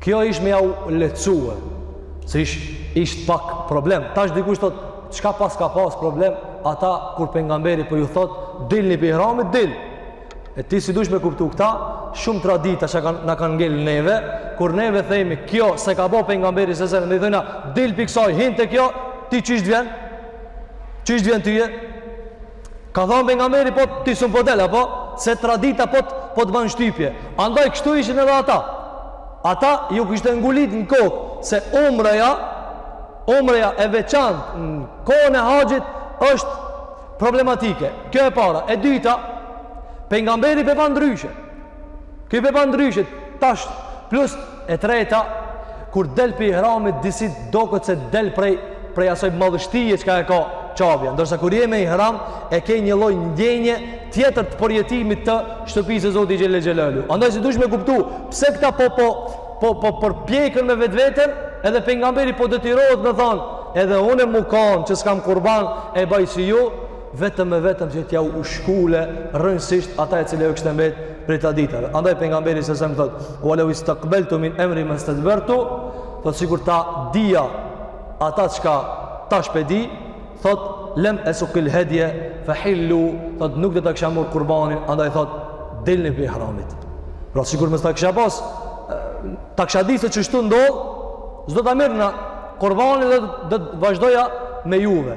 Kjo ish me jau lehtësue, se ish, ish pak problem. Tash dikush thotë, çka, pse ka pas problem, ata kur pejgamberi po ju thotë, dilni prej ihramit, dil. E ti si dush me kuptu këta, shumë tradita që na kanë ngel neve, kur neve themi, kjo s'e ka bo pejgamberi sallallahu alejhi ve selem dhe, dil prej kësaj, hin te kjo, ti qysh t'vjen? Qysh t'vjen tyje? Ka thonë pejgamberi po ti sun po del apo se tradita po të po të ban shtypje. Andaj kështu ishin edhe ata. Ata ju kishte ngulit në kokë se umreja umreja e veçantë në kohën e haxhit është problematike. Kjo e para, e dyta, pejgamberi pe ban ndryshe. Ky pe ban ndryshe tash plus e treta kur del prej ihramit disi doket se del prej prej asoj madhështije çka e ka Qabja ndërsa kur je me ihram e ke një lloj ndjenje tjetër të përjetimit të shtëpisë së Zotit xhel-le xhelaluhu andaj si dush me kuptu pse këta po po po po përpjekën me vetveten edhe pejgamberi po detyrohet me thonë edhe une me kanë që s'kam kurban e baj si ju vetëm e vetëm që t'jau shkule rrënjësisht ata e cila u kishte mbet prej traditave. Andaj pejgamberi sallallahu alejhi ve selem thotë, ve leu istakbeltu min emri mestedbertu, thotë sikur ta dija ata çka tash pe di, thotë lem esukil hedje, fe hil-lu, thotë nuk do ta kisha marrë kurbanin, andaj thotë dilni prej ihramit. Pra sikur mos ta kisha pas, ta kisha dit se qështu ndodh, s'do ta mirrna kurbanin dhe do t'vazhdoja me juve.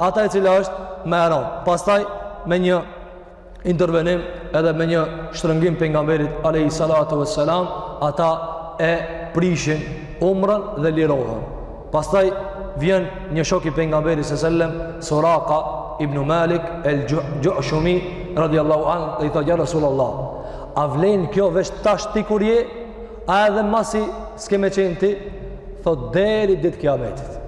Ata e cila është me e rëndë. Pastaj me një intervenim edhe me një shtrëngim pejgamberit alejhi salatu ue selam, ata e prishin umrën dhe lirohen. Pastaj vjen një shok i pejgamberit sallallahu alajhi wasallam Suraka ibn Malik el-Jushumi radiallahu anhu dhe i tha ja Rasulullah a vlen kjo veç tash ti kur je A edhe masi s'ke me qenë ti, thot deri ditë kiametit.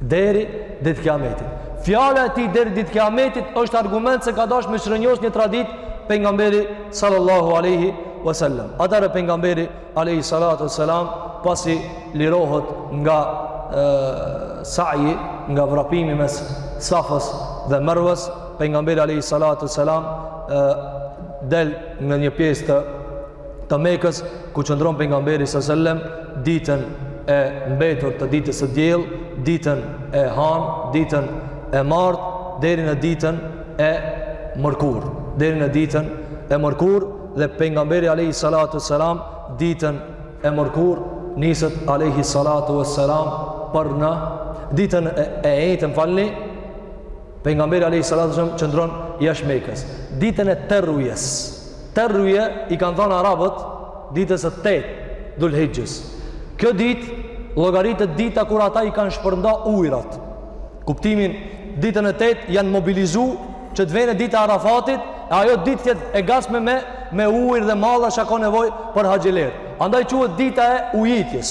Deri ditë kiametit. Fjala e tij deri ditë kiametit është argument se ka dash me shrrënjos një traditë pejgamberi sallallahu aleyhi wasallam. Atëherë pejgamberi alejhi salatu ue selam pasi lirohet nga e, saji, nga vrapimi mes safës dhe mervës, pejgamberi alejhi salatu ue selam del në një pjesë të të Mekës ku qëndron pejgamberi sallallahu alajhi wasallam ditën e mbetur të ditës së diell, ditën e hanë, ditën e martë deri në ditën e mërkurë, deri në ditën e mërkurë dhe pejgamberi alayhi salatu wasalam ditën e mërkurë niset alayhi salatu wasalam për në ditën e ejte, më falni pejgamberi alayhi salatu wasalam qëndron jashtë Mekës. Ditën e terujes Teruje i kanë thënë arabët ditës së tetë Dhul-Hixhës. Kjo ditë llogaritet dita kur ata i kanë shpërnda ujërat. Kuptimin, ditën e tetë janë mobilizu që të vjen dita e Arafatit e ajo ditë të jetë e gatshme me me ujë dhe mall e çka ka nevojë për haxhilerë. Andaj quhet dita e ujitjes.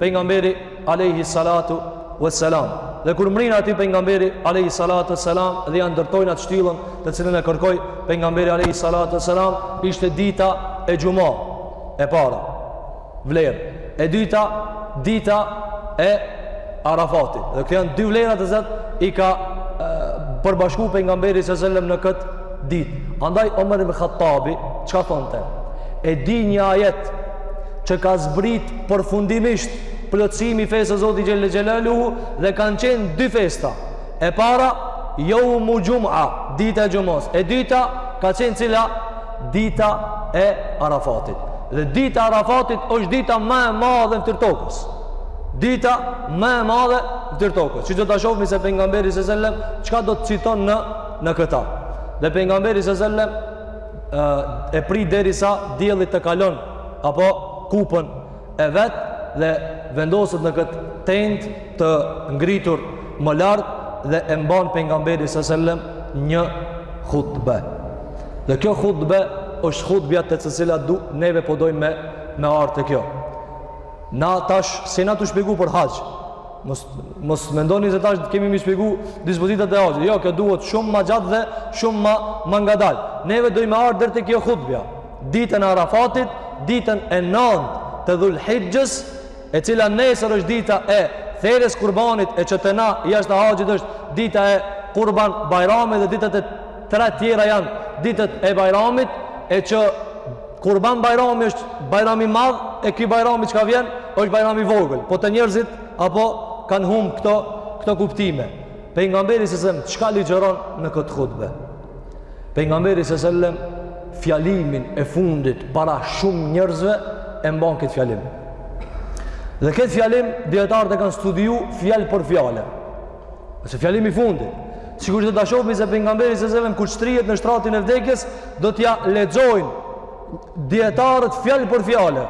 Pejgamberi alejhi salatu ue selam. Dhe kur mrrin aty pejgamberi alejhi salatu ue selam dhe ia ndërtojnë atë shtyllën të cilën e kërkoi pejgamberi alejhi salatu ue selam, ishte dita e xuma e para, vlerë. E dyta, dita e Arafatit. Dhe këto janë dy vlera të cilat i ka përbashku pejgamberi sallallahu alejhi wasallam në këtë ditë. Andaj Omer ibn Khattabi çka thonte? E di një ajet që ka zbrit përfundimisht plotësimin e fesë së Zotit xhel xhelaluhu dhe kanë qenë dy festa. E para Yawmu Jum'a, dita e xumës. E dyta ka qenë cila? Dita e Arafatit. Dhe dita e Arafatit është dita më e madhe në ftyrë të tokës. Dita më e madhe në ftyrë të tokës. Siç do ta shohim se pejgamberi sallallahu alajhi wasallam çka do të citon në në këta. Dhe pejgamberi sallallahu alajhi wasallam e prit derisa dielli të kalon apo kupën e vet dhe vendoset në këtë tendë të ngritur më lart dhe e mban pejgamberi sallallahu alajhi wasallam një hutbe. Dhe kjo hutbe është hutbja te e cila du neve po dojmë me me ardh te kjo. Na tash s'jena tu shpjegu për haxh. Mos mos mendoni se tash kemi me shpjegu dispozitat e haxhit. Jo, kjo duhet shumë ma gjatë dhe shumë ma ma ngadal. Neve dojmë me ardh deri te kjo hutbja. Ditën e Arafatit, ditën e 9 të Dhulhijhes, e cila nesër është dita e therjes kurbanit e që te na jashtë haxhit është dita e kurban Bajramit dhe ditët e tre tjera janë ditët e Bajramit e që Kurban Bajrami është Bajram i madh e ky Bajrami çka vjen është Bajram i vogël. Po te njerëzit apo kanë humb këto këto kuptime. Pejgamberi se selam çka ligjëron në këtë hutbe. Pejgamberi se selam fjalimin e fundit para shumë njerëzve e mban këtë fjalim. Dhe këtë fjalim dietarët e kanë studiu fjalë për fjalë. Ose fjalimi i fundit, sikur që do ta shofmi se pejgamberi se selam kur shtrihet në shtratin e vdekjes, do t'ja lexojnë dijetarët fjalë për fjalë.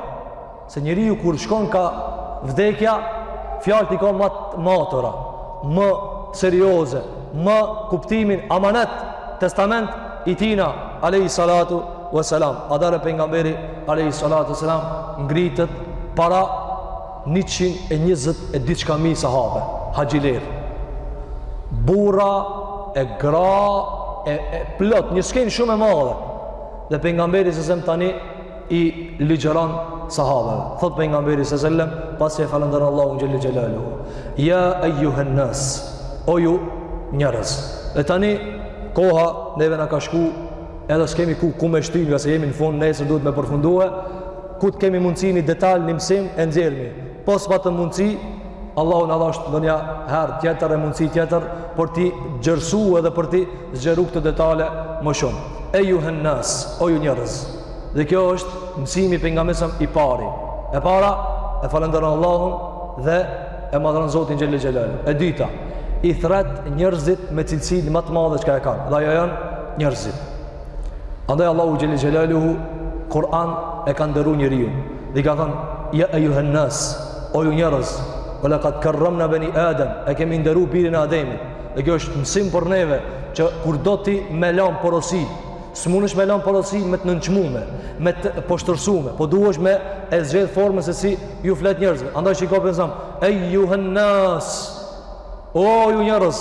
Se njeriu kur shkon ka vdekja, fjalët i ka ma të matura, më serioze, me kuptimin amanet, testament i tina, alejhi salatu ve selam, adare pejgamberi, alejhi salatu ve selam, ngritet para njëqind e njëzet e diçka mijë sahabe, haxhilerë, burra e gra e, e plot, një skenë shumë e madhe. Dhe pejgamberi sa selam tani i ligjëron sahabeve. Thot pejgamberi sa selam, pasi e falënderon Allahun xhele xhelaluhu. Ya ayyuhan nas, o ju njerëz. Dhe tani koha neve na ka shku Edhe s'kemi ku, ku me shty ngase jemi në fund, nesër duhet me përfundue, ku të kemi mundësi një detalj, një mësim, e nxjerrmi. Po s'patëm mundësi, Allahu na dhashtë ndonjë herë tjetër e mundësi tjetër, për t'i gjerësu edhe për t'i zgjeru këto detale më shumë. Ejuhen nas, o ju njerëz. Dhe kjo është mësimi për nga mesëm i pari. E para, e falënderon Allahun dhe e madhëron Zotin xhele xhelal. E dyta, i thret njerëzit me cilësinë ma të madhe çka e kanë. Dhe ajo janë njerëzit. Andaj Allahu xhele xhelaluhu, Kur'an e ka nderu njeriun. Dhe ka thënë, ja ejuhen nas, o ju njerëz, ue lekad kerremna beni Adem, e kemi nderu birin e Ademit. Dhe kjo është mësim për neve, që kur do ti me lanë porosi, s'mundesh me lanë porosi me të nënçmume, me të poshtërsume, po duhesh me e zgjedh formën se si ju flet njerëzve. Andaj shiko pej se selam, ejuhen nas, o ju njerëz,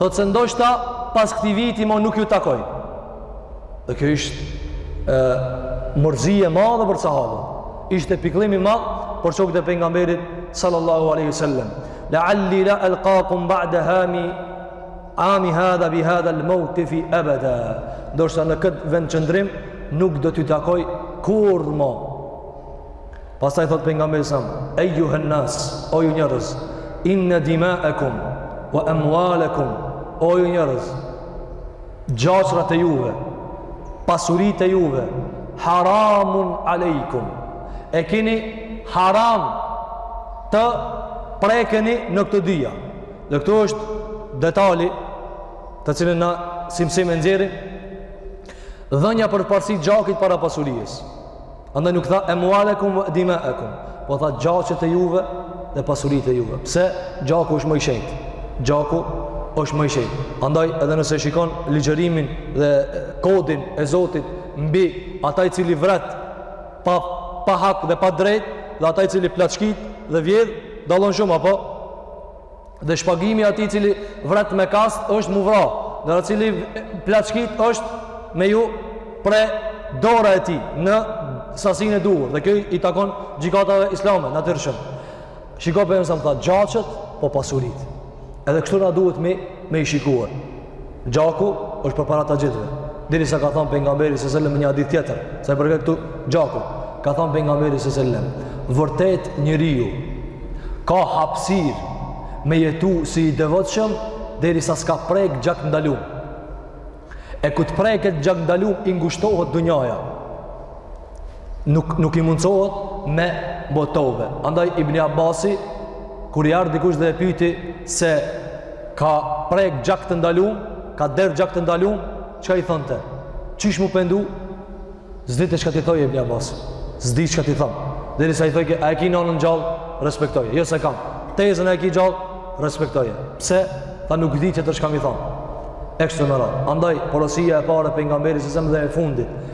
Thotë se ndoshta pas këtij viti më nuk ju takoj. Dhe kjo ishte mërzi e madhe për sahabët. Ishte pikëllim i madh për shokët e pejgamberit sallallahu alaihi wasallam. La'alli la alqakum ba'da hami ami hadha bi hadha al-mawqif abada. Ndoshta në këtë vend qëndrim nuk do t'ju takoj kurrë më. Pastaj thot pejgamberi sa: "Eyyuhan nas, o ju njerëz, inna dima'akum wa amwalakum, o ju njerëz, gjaqrat e juve, pasuritë e juve, haramun alejkum, e keni haram të prekeni në këto dyja. Dhe këtu është detali të cilën na si mësim e nxjerrim dhënia përparësi gjakit para pasurisë. Andaj nuk tha emualekum ve dimaekum, po tha gjaqet e juve dhe pasurit e juve. Pse gjaku është më i shenjtë? Gjaku është më i shenjtë. Andaj edhe nëse shikon ligjërimin dhe kodin e Zotit mbi ata i cili vret pa pa hak dhe pa drejt dhe ata i cili plaçkit dhe vjedh dallon shumë apo Dhe shpagimi atij cili vret me kast është m'u vra. Dhe atij cili plaçkit është me ju pre dora e tij në sasinë e duhur. Dhe kjo i takon gjykatave islame, natyrshëm. Shiko për e mësëm, tha, gjaqet po pasuritë. Edhe kështu na duhet me, me i shikuar. Gjaku është përpara të gjithëve. Derisa ka thonë pejgamberi sellem në një hadith tjetër, sa i përket këtu gjaku. Ka thonë pejgamberi sellem, vërtet njeriu ka hapësirë me jetu si i devotshëm derisa s'ka prek gjak ndalum. E kur të preket gjak ndalum, i ngushtohet dunjaja. nuk nuk i mundsohet me bo tobe. Andaj Ibn Abbasi kur i erdh dikush dhe e pyeti se ka prek gjak të ndalum, ka derdh gjak të ndalum, çka i thonte? Qysh m'u pendu? S'dite çka t'i thojë Ibn Abbasi. S'di çka t'i thom. Derisa i thojke a e ki nonën gjallë, respektoje. Jo s'e kam. Tezen a e ki gjallë, respektoje. Pse? Tha nuk di tjetër çka me i thonë. E kështu me radhë. Andaj, porosia e parë e pejgamberit sellem edhe e fundit.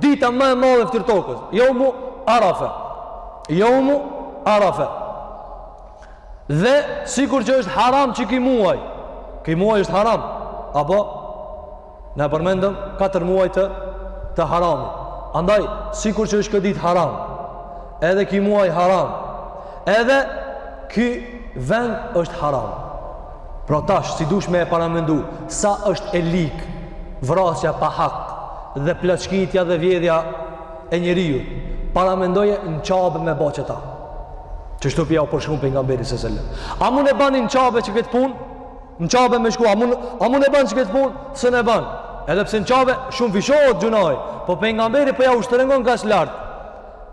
Dita më e madhe n'fytyrë t'tokës. Jomu Arafe. Jomu Arafe. Dhe sikur që është haram që ki muaj. Ki muaj është haram. Apo na përmendëm 4 muaj të, të haram. Andaj, sikur që është kjo ditë haram. Edhe ki muaj haram. Edhe ki vend është haram. Pra tash si dush me e paramendu sa është e lig vrasja pa hak dhe plaçkitja dhe vjedhja e njeriut. Paramendoje në Qabe me bo qeta. Qeshtu po ja u përshkrun pejgamberi sellem. A mund e ban në Qabe qëkëtë punë? Në Qabe me shku, a mund, a mund e ban qëkëtë punë? S'un e ban. Edhe pse në Qabe shumëfishohet gjynahi, po pejgamberi po ja u shtrëngon kaq lart.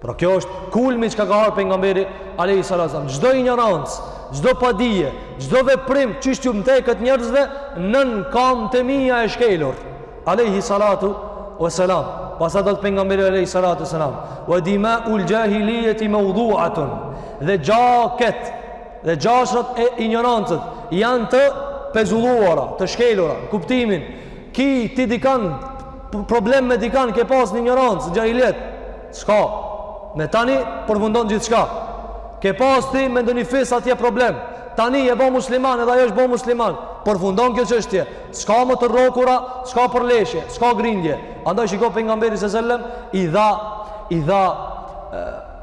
Pra kjo është kulmi çka ka ardh pejgamberi alejhi salatu selam. Çdo injorancë, çdo padije, çdo veprim, ç'isht ju mbet këtë njerëzve, nën kam të mija e shkelur. Alejhi salatu ve selam. Pastaj thotë pejgamberi alejhi salatu ve selam. Ve dimaul xhahilijeti meuduatun. Dhe gjaket, dhe gjasrat e injorancës, janë të pezulluara, të shkelura, kuptimin, Ki ti dikan problem me dikan ke pas në injorancë, xhahilijet. S'ka, me tani përfundon gjithçka. Ke pas ti me ndonjë fis atje problem. Tani je bo musliman edhe ajo është bo musliman. Përfundon kjo çështje. S'ka më të rrokura, s'ka përleshje, s'ka grindje. Andaj shiko pejgamberi s sellem, i dha, i dha,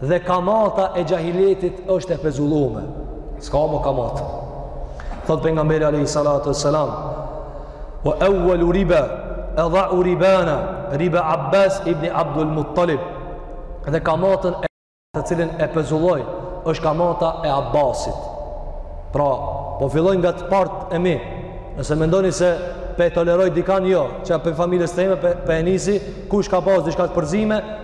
Dhe kamata e xhahiletit është e pezullume. S'ka më kamata. Thot pejgamberi alejhi salatu ve selam. Ve evvelu riba edau ribana, riba Abbas ibn Abdul Muttalib. Dhe kamatën e të cilën e pezulloj, është kamata e Abbasit. Pra, po filloj nga të part e mi. Nëse mendoni se p'e toleroj dikan jo, qe prej familjes teme, p'e, p'e nisi, kush ka pas diçka të përzime,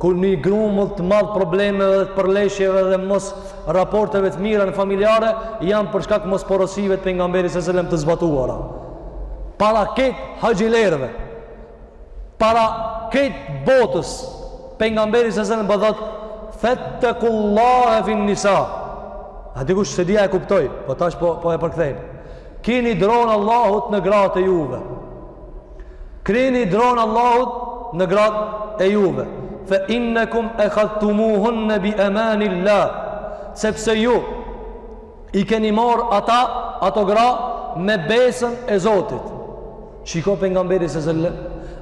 Ku një grumbull të madh problemeve dhe të përleshjeve dhe mos raporteve të mira në familjare janë për shkak mos porosive të pejgamberit sallallahu alajhi wasallam të zbatuara. Para krejt haxhilerëve, para krejt botës, pejgamberi sallallahu alajhi wasallam po thotë fattakullaha fin nisa. A di kush s'e di a e kuptoi, po tash po po e përkthejmë. Kini dronë Allahut në gratë e juve. Kini dronë Allahut në gratë e juve, fe innekum ehadhtumuhunne bi emanil-lah, sepse ju i keni marrë ata, ato gra, me besën e Zotit. Shiko pejgamberi s sellem,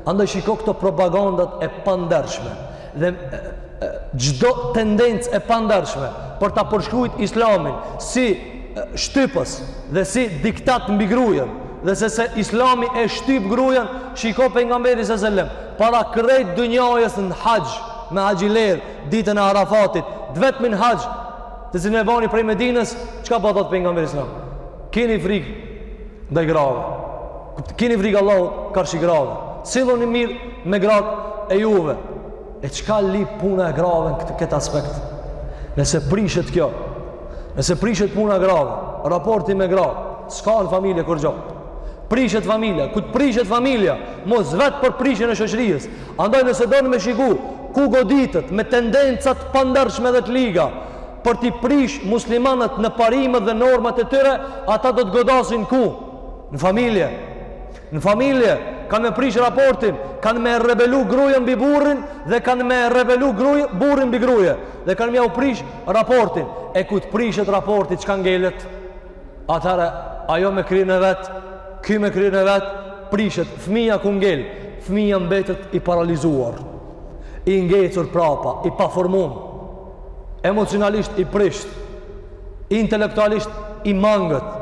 andaj shiko këto propagandat e pandershme, dhe çdo tendencë e pandershme për ta përshkruajt Islamin si shtypës dhe si diktat mbi grujën dhe se se Islami e shtyp grujën, shiko pejgamberi s sellem, para krejt dynjajës në haxh me haxhilerë ditën e Arafatit, të vetmin haxh të cilin e bani prej Medinës, çka po thot pejgamberi sa? Keni frikë ndaj grave. Kini frikë Allahun karshi grave. Sillni mirë me gratë e juve. E çka lyp puna e grave në këtë, këtë aspekt? Nëse prishet kjo, nëse prishet puna e grave, raporti me gra, s'ka në familje kurgjo. Prishet familja, kur të prishet familja, mos vet për prishjen e shoqërisë. Andaj nëse doni me shiku ku goditet me tendenca të pandershme dhe të liga, për t'i prish muslimanët në parimet dhe normat e tyre, ata do të godasin ku? Në familje. Në familje, kanë me prish raportin, kanë me rebelu grujën mbi burrin dhe kanë me rebelu gru, burrin mbi grujë. Dhe kanë me jau prish raportin. E ku të prishet raporti, çka ngelet? Atëherë, ajo me krye në vete, ky me krye në vete, prishet, fëmija ku ngel, fëmija mbetet i paralizuar, i ngecur prapa, i paformum, emocionalisht i prisht, intelektualisht i mangët,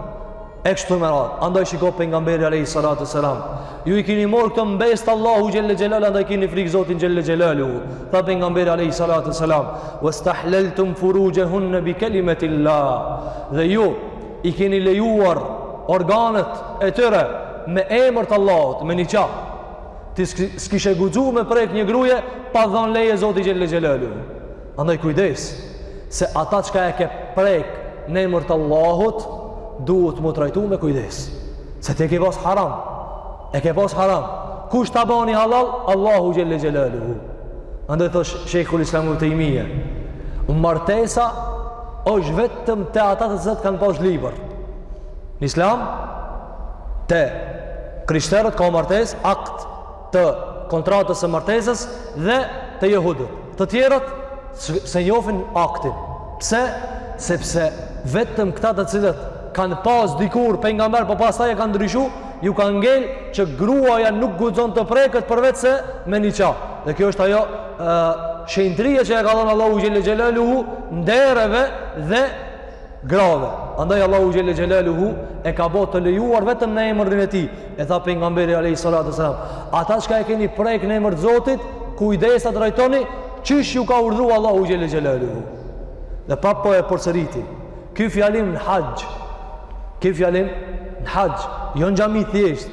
e kështu me radhë, andaj shiko pejgamberi alejhi salatu ve selam, ju i keni morë këto në besë të Allahut xhelle xhelaluhu, andaj keni frikë Zotin xhelle xhelaluhu, tha pejgamberi alejhi salatu ve selam, vestahleltum furuxhehunne bikelimetil-lah, dhe ju i keni lejuar organet e tyre me emër të Allahut, me niqah, Ti s'kishe guxu me prek një gruje pa dhënë leje Zoti xhelle xhelaluhu. Andaj kujdes, se ata çka e ke prek në emër të Allahut, duhet m'u trajtu me kujdes. Se ti e ke pas haram. E ke pas haram. Kush ta bani hallall? Allahu xhelle xhelaluhu. Andaj thosh Shejhul Islam Ibn Tejmije. Martesa është vetëm te ata të cilët kanë pas libër. Në Islam, te krishterët ka martesë akt të kontratës së martesës dhe te jehudët të tjerët s'e njofin aktin pse sepse vetëm këta të cilët kanë pas dikur pejgamber po pastaj e kanë ndryshu ju ka ngel që gruaja nuk guxon të preket përveç se me niqah dhe kjo është ajo shenjtëria që e ka dhënë Allahu xhelle xhelaluhu ndereve dhe grave andaj Allahu xhelle xhelaluhu e ka bë të lejuar vetëm në emrin e tij e tha pejgamberi alejhi salatu ve selam ata çka e keni prek në emër të Zotit kujdes e trajtoni qysh ju ka urdhëruar Allahu xhelle xhelaluhu dhe prap po e përsëriti ky fjalim në haxh ky fjalim në haxh jo në xhami thjesht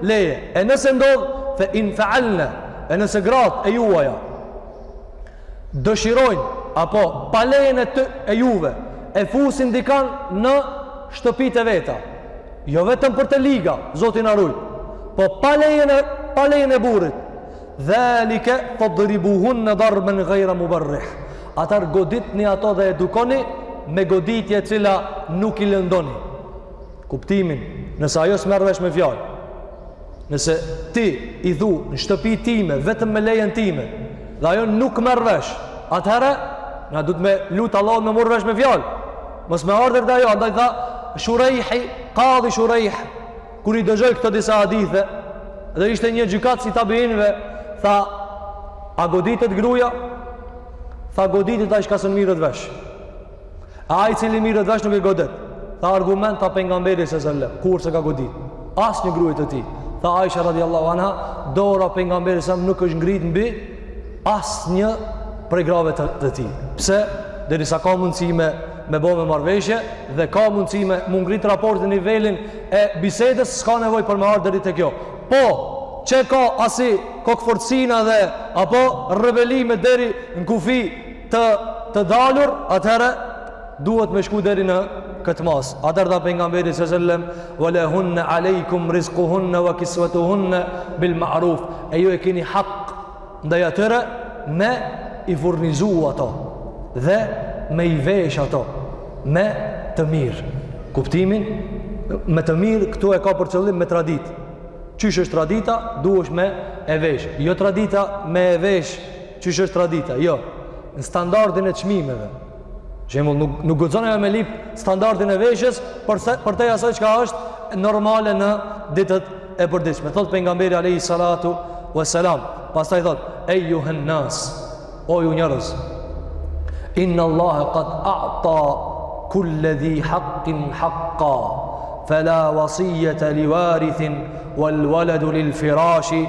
leje e nëse ndodh fe in faalna e nëse gratë e juaja dëshirojnë apo pa lejen e juve e fusin dikan në shtëpitë e veta jo vetëm për të liga zoti na ruaj po pa lejen e pa lejen e burrit dhalike fadribuhun darban ghayra mubarrih atëherë goditni ato dhe edukoni me goditje e cila nuk i lëndon kuptimin nëse ajo s'merr vesh me fjalë nëse ti i thu në shtëpinë time vetëm me lejen time dhe ajo nuk merr vesh atëherë na duhet me lutë Allahun me marrë vesh me fjalë mos me ardhë te ajo andaj tha shurejhi kadhi shurejh kur i dëgjoi këto disa hadithe dhe ishte një gjykatës i tabiinëve tha a goditet gruja tha goditet a ishka së mirët vesh Ai i cili merret vesh nuk e godet. Tha argument pejgamberi sallallahu alajhi wasallam, kurrë s'e ka godit. Asnjë grue të tij. Tha Aisha radiallahu anha, dora pejgamberit sallallahu alajhi wasallam nuk është ngrit mbi asnjë prej grave të, të tij. Pse? Derisa ka mundësi me, me bo me marrëveshje, dhe ka mundësi me m'u ngrit raporti n'nivelin e bisedës, s'ka nevojë për me ardhë deri te kjo. Po, që ka asi kokëfortësina dhe apo rebelime deri në kufi të të dalur, atëherë duhet me shku deri në këtë masë. Atëherë dha pejgamberi sallallahu alajhi wasallam, "Wa la hun alaykum rizquhun wa kiswatuhun bil ma'ruf." E ju e keni hak ndaj atyre me i furnizu ato dhe me i vesh ato me të mirë. Kuptimin me të mirë këtu e ka për qëllim me traditë. Qysh është tradita, duhesh me e vesh. Jo tradita me e vesh Qysh është tradita? Jo. Në standardin e çmimeve. Shembull, nuk nuk guxon me lyp standardin e veshjes, përs, përtej asaj çka është normale në ditët e përditshme. Thot pejgamberi alayhi salatu wa salam, pastaj thot: "Ejjuhan nas, o ju njerëz, inna Allah qad a'ta kulla dhi haqqin haqqahu, fala wasiyata li warithin wal waladu lil firashi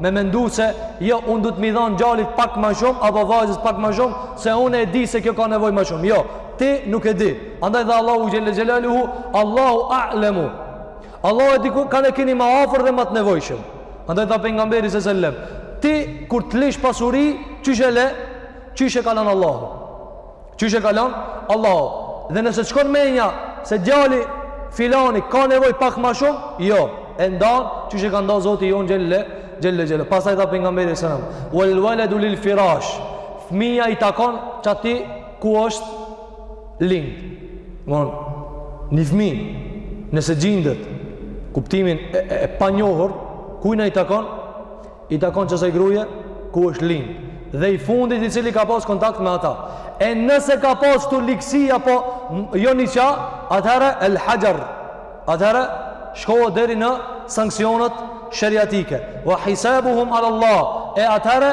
me mendu se jo unë du të m'i dhanë djalit pak ma shumë apo vajzës pak ma shumë se unë e di se kjo ka nevojë ma shumë jo, ti nuk e di andaj tha Allahu xhelle xhelaluhu Allahu a'lemu Allahu e di kë, kan e kini ma afër dhe ma të nevojshëm andaj tha pejgamberi sallallahu alajhi wasallam ti kur të lish pasuri qysh e le qysh e ka lan Allahu Qysh e ka lënë Allahu. Dhe nëse të shkon mendja se djali filani ka nevojë pak ma shumë, jo, e ndan qysh e ka nda Zoti jon xhelle xhelaluhu. Pastaj tha pejgamberi sallallahu alajhi wasallam, "Wal waladu lil firash." Fëmia i takon qatij ku është lind. Domethonë një fëmijë nëse gjindet kuptimin e, e, e panjohur kujna i takon i takon qasaj gruje ku është lind dhe i fundit i cili ka pas kontakt me ata e nëse ka pas këtu ligësi apo jo nikah atëherë el hajar atëherë shkohet deri në sanksionet sheriatike wa hisabuhum ala Allah e atëherë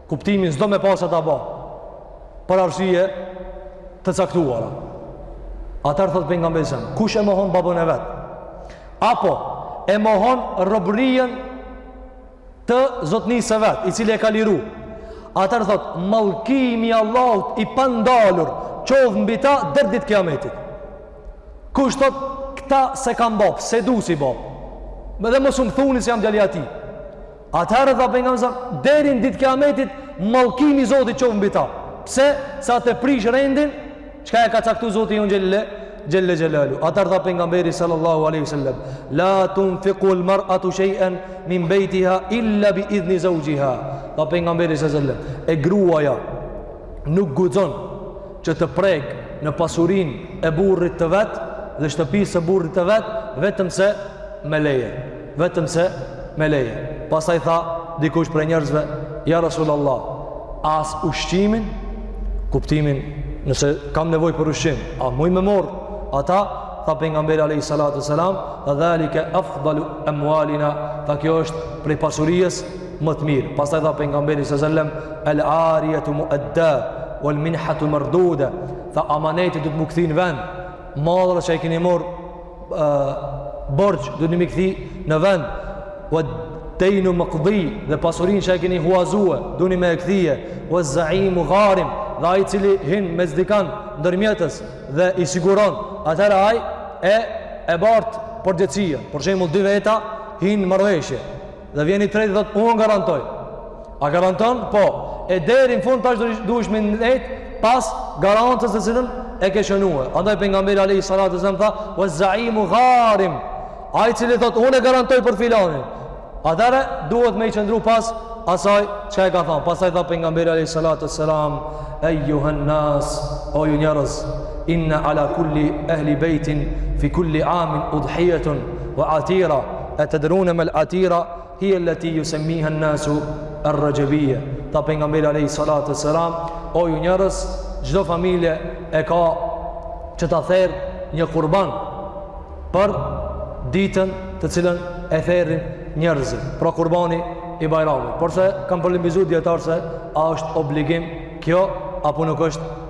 Kuptimin s'do me pas ata babë, për arsye të caktuara. Atër thot pejgamberi sallallahu alajhi wasallam, kush e mohon babën e vet? Apo, e mohon robërinë të zotnisë së vet, i cili e ka liru. Atër thot, mallkimi i Allahut i pandalur, qoftë mbi ta, deri n'ditë t'kiametit. Kush thot, këta s'e kam babë, s'e du si babë. Dhe mos më thuni se jam djali i atij. Atëherë tha pejgamberi s.a.s. deri në ditë kiametit mallkimi i Zotit qoftë mbi ta. Pse? Se të prish rendin, çka e ka caktu Zoti jonë Xhelle Xhelaluhu. Atëherë tha pejgamberi sallallahu alaihi wasallam, la tunfiqu al-mar'atu shay'an min baytiha illa bi idhni zawjiha. Tha pejgamberi sallallahu alaihi wasallam, e gruaja nuk guxon që të prek në pasurinë e burrit të vet dhe shtëpisë së burrit të vet vetëm se me leje. vetëm se me leje. Pastaj tha dikush prej njerëzve, ja Resulallah, as ushqimin, kuptimin, nëse kam nevojë për ushqim, a muj me marrë atë, tha pejgamberi a.s. dhalike afdalu emualina, tha kjo është prej pasurisë më të mirë. Pastaj tha pejgamberi a.s. el arijetu muedda, uel minhatu merdude, tha amaneti duhet me u kthy në vend, madhëra që e keni marrë, borxhi duhet me u kthy në vend wa daynu maqdi dhe pasurinë që e keni huazue duhet me e kthye wa zaim gharim dhe ai i cili hin mes dikan ndërmjetës dhe i siguron atëherë ai e e bart përgjegjësinë për shembull dy veta hin marrëveshje Dhe vjen i treti thotë, unë garantoj. A garanton? Po. E deri në fund tash duhesh me ndejt pas garancës të cilën e ke shënue. Andaj pejgamberi alejhi salatu selam tha, ve zaimu garim. Ai i cili thotë, unë e garantoj për filanin. Atëherë, duhet me i qëndru pas asaj që e ka thonë. Pastaj tha pejgamberi alejhi salatu selam, ejjuhen nas, o ju njerëz, inna ala kulli ehli bejtin, fi kulli amin udhijetun, ve atira, etedrune mel atira hijel leti jusemmihen nasu er rexhebije tha pejgamberi alejhi salatu ve selam o ju njerëz çdo familje e ka që ta therë një kurban për ditën të cilën e therin njerëzit pra kurbani i bajramit porse kanë polemizu dijetarët se a është obligim kjo apo nuk është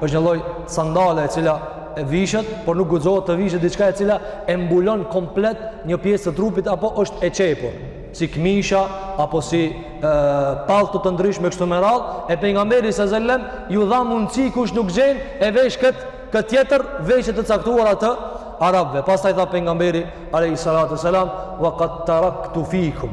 është një lloj sandale e cila vishet, por nuk guxohet të vishet diçka e cila e mbulon komplet një pjesë të trupit apo është e qepur, si këmisha apo si pallto të ndryshme kështu me radhë, e pejgamberi sa sellem ju dha mundësi kush nuk gjen e vesh kët kët tjetër veshje të caktuara të arabëve. Pastaj tha pejgamberi alayhi salatu selam wa qad taraktu fikum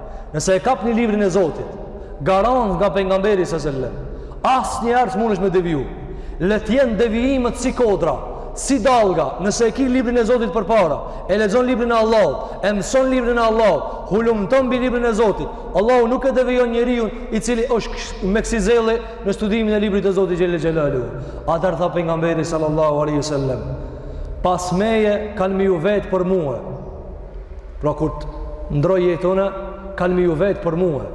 Nëse e kapni librin e Zotit, garancë nga pejgamberi sa sellem, asnjëherë s'mundesh me deviju. Le të jenë devijimet si kodra, si dallga, nëse e ki librin e Zotit përpara, e lexon librin e Allahut, e mëson librin e Allahut, hulumton mbi librin e Zotit, Allahu nuk e devijon njeriun i cili është me kësi zelli në studimin e librit të Zotit Xhelle Xhelaluhu. Atëherë tha pejgamberi sallallahu aleyhi ue sellem, pas meje kanë me ju vetë për mue, Pra kur të ndroj jetë une, kanë me ju vetë për mue.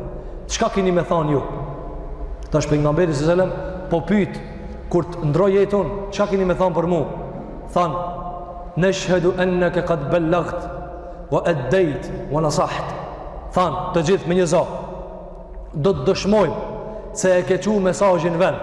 Çka kini me thanë ju? Tash pejgamberi s.a.s. po pyet, kur të ndroj jetë une, qka kini me thanë për mue? Thanë, neshhedu enneke kad bellagte, wa eddejte, wa nesahte. Thanë, të gjithë me një za, do të dëshmojmë se e ke çu mesazhin në vend.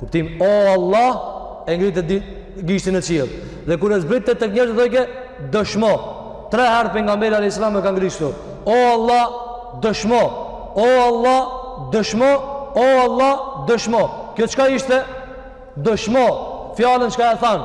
Kuptim, o Allah, e ngrite gishtin në qiell. Dhe kur e zbritte te njerëzit, thojke, dëshmo. Tre herë pejgamberi a.s. e ka ngritur. O Allah, dëshmo. O Allah, dëshmo. O Allah, dëshmo. Kjo çka ishte? Dëshmo. Fjalën çka e thanë.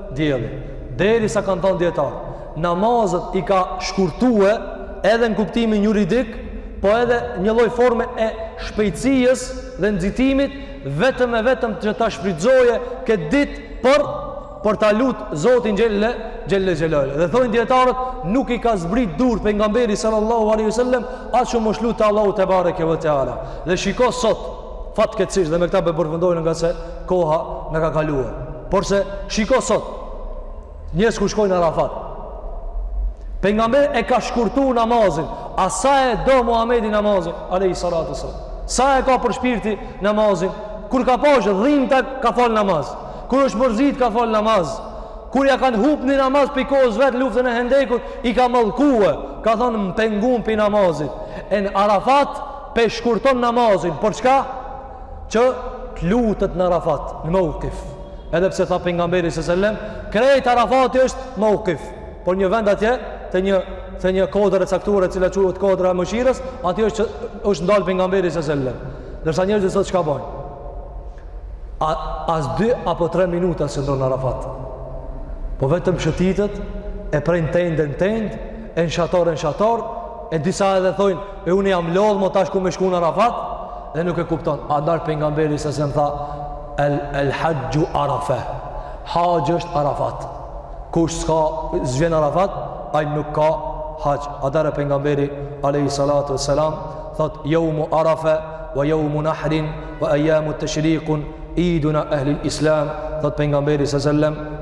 Dielli. Derisa kanë thënë dijetarët, namazet i ka shkurtue edhe në kuptimin juridik, po edhe një lloj forme e shpejtësisë dhe nxitimit vetëm e vetëm që ta shfrytëzojë këtë ditë për për ta lut Zotin xhelle xhelaluhu. Dhe thonë dijetarët nuk i ka zbrit durt pejgamberi sallallahu alaihi wasallam as që mos lut Allahun tebareke ve teala. Dhe shiko sot Fatkeqësisht dhe me këtë po e përfundojmë ngase koha na ka kaluar. Porse shiko sot, njerëzit kur shkojnë në Arafat. Pejgamberi e ka shkurtu namazin, a sa e do Muhamedi namazin, alejhi salatu wassalam. Sa e ka për shpirti namazin, kur ka pasë dhimta ka falë namaz, kur është mërzit ka falë namaz, kur ja kanë hupë një namaz prej kohës vet në luftën e hendekut, i ka mallkue, ka thonë më pengun prej namazit. E në Arafat, Po e shkurton namazin, për çka? Që të lutet në Arafat, në Meukif. Edhe pse tha pejgamberi s.a.s., krejt Arafati është Meukif. Por një vend atje, te një, te një kodër e caktuar e cila quhet kodra e mëshirës, atje është, që, është ndalë pejgamberi s.a.s. Ndërsa njerëzit sot çka bojnë? A, as dy apo tre minuta s'qëndron në Arafat. Po vetëm shëtitet, e prej në tendë në tendë, e në shatorë, e në shatorë, e disa edhe thojnë, E une jam lodh, mo tash ku me shku në Arafat dhe nuk e kupton. Andaj pejgamberi s.a.s. tha el el hajju Arafa. Haxhi është Arafat. Kush s'ka s'vjen në Arafat, ai nuk ka haxh. Andaj pejgamberi alayhi salatu wassalam thot yawm Arafa wa yawm Nahr wa ayyam at-tashriq iduna ahli al-islam thot pejgamberi s.a.s.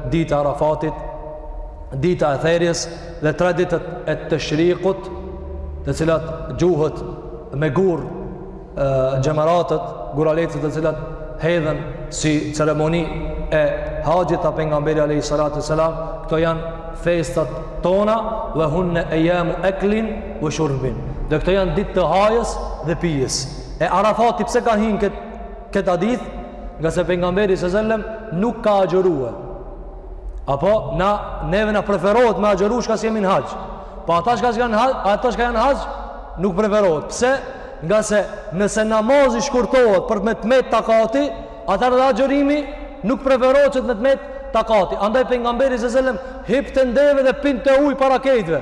dita e Arafatit dita e therjes dhe tre ditët e teshrikut të cilat gjuhet me gur xhemeratet guralecët të cilat hedhen si ceremoni e haxhit tha pejgamberi alejhi salatu selam këto janë festat tona ve hunne ejjamu eklin ve shurbin dhe këto janë ditë të hajes dhe pijes e arafati pse ka hinë te ky hadith ngase pejgamberi s.a.s. nuk ka agjërue Apo na neve na preferohet me agjëru shka s'jemi në haxh. Po ata shka janë haxh, ata shka janë haxh, nuk preferohet. Pse? Ngase nëse namazi shkurtohet për me të metë takati, atëherë dhe agjërimi nuk preferohet që të me të metë takati. Andaj pejgamberi alejhi selam, hipte n'deve dhe pinte ujë para kejtve.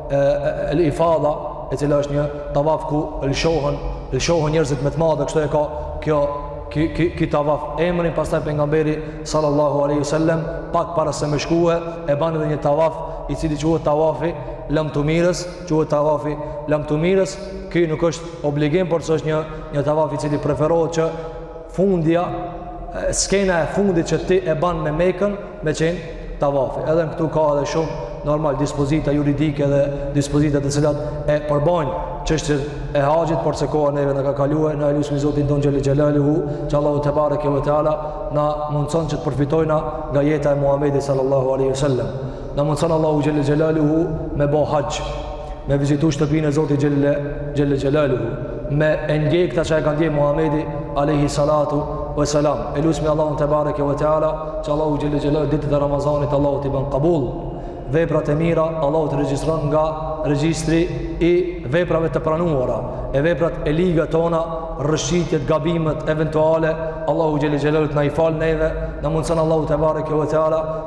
El Ifada, e cila është një tavaf ku lëshohen, lëshohen njerëzit me të madhe, kështu e ka kjo ky ky ky tavaf emrin pastaj pejgamberi sallallahu alaihi wasallam pak para se me shkue e bën edhe një tavaf i cili quhet tavafi lamtumirës quhet tavafi lamtumirës ky nuk është obligim por është një një tavaf i cili preferohet që fundja, skena e fundit që ti e ban me mekën, me qenë tavafi. Edhe në këtu ka edhe shumë normal dispozita juridike dhe dispozita të cilat e përbajnë çështjen e haxhit, porse koha neve na ka kaluar, na e lusmi Zotin tonë Xhele Xhelaluhu, që Allahu tebareke ve teala na mundson që të përfitojna nga jeta e Muhamedit sallallahu alaihi wasallam. Na mundson Allahu Xhele Xhelaluhu me bo haxh, me vizitu shtëpinë e Zotit Xhele Xhelaluhu, me e ndje këta që e ka ndje Muhammedi Alejhi Salatu ve Selam. E lusmi Allahun tebareke ve teala, që Allahu Xhele Xhelaluhu ditët e Ramazanit Allahu t'i ban kabul. Veprat e mira, Allahu t'i regjistron nga regjistri i veprave të pranuara, e veprat e liga tona, rëshqitjet, gabimet, eventuale, Allahu Xhele Xhelaluhu të na i falë neve, na mundson Allahu tebareke ve teala,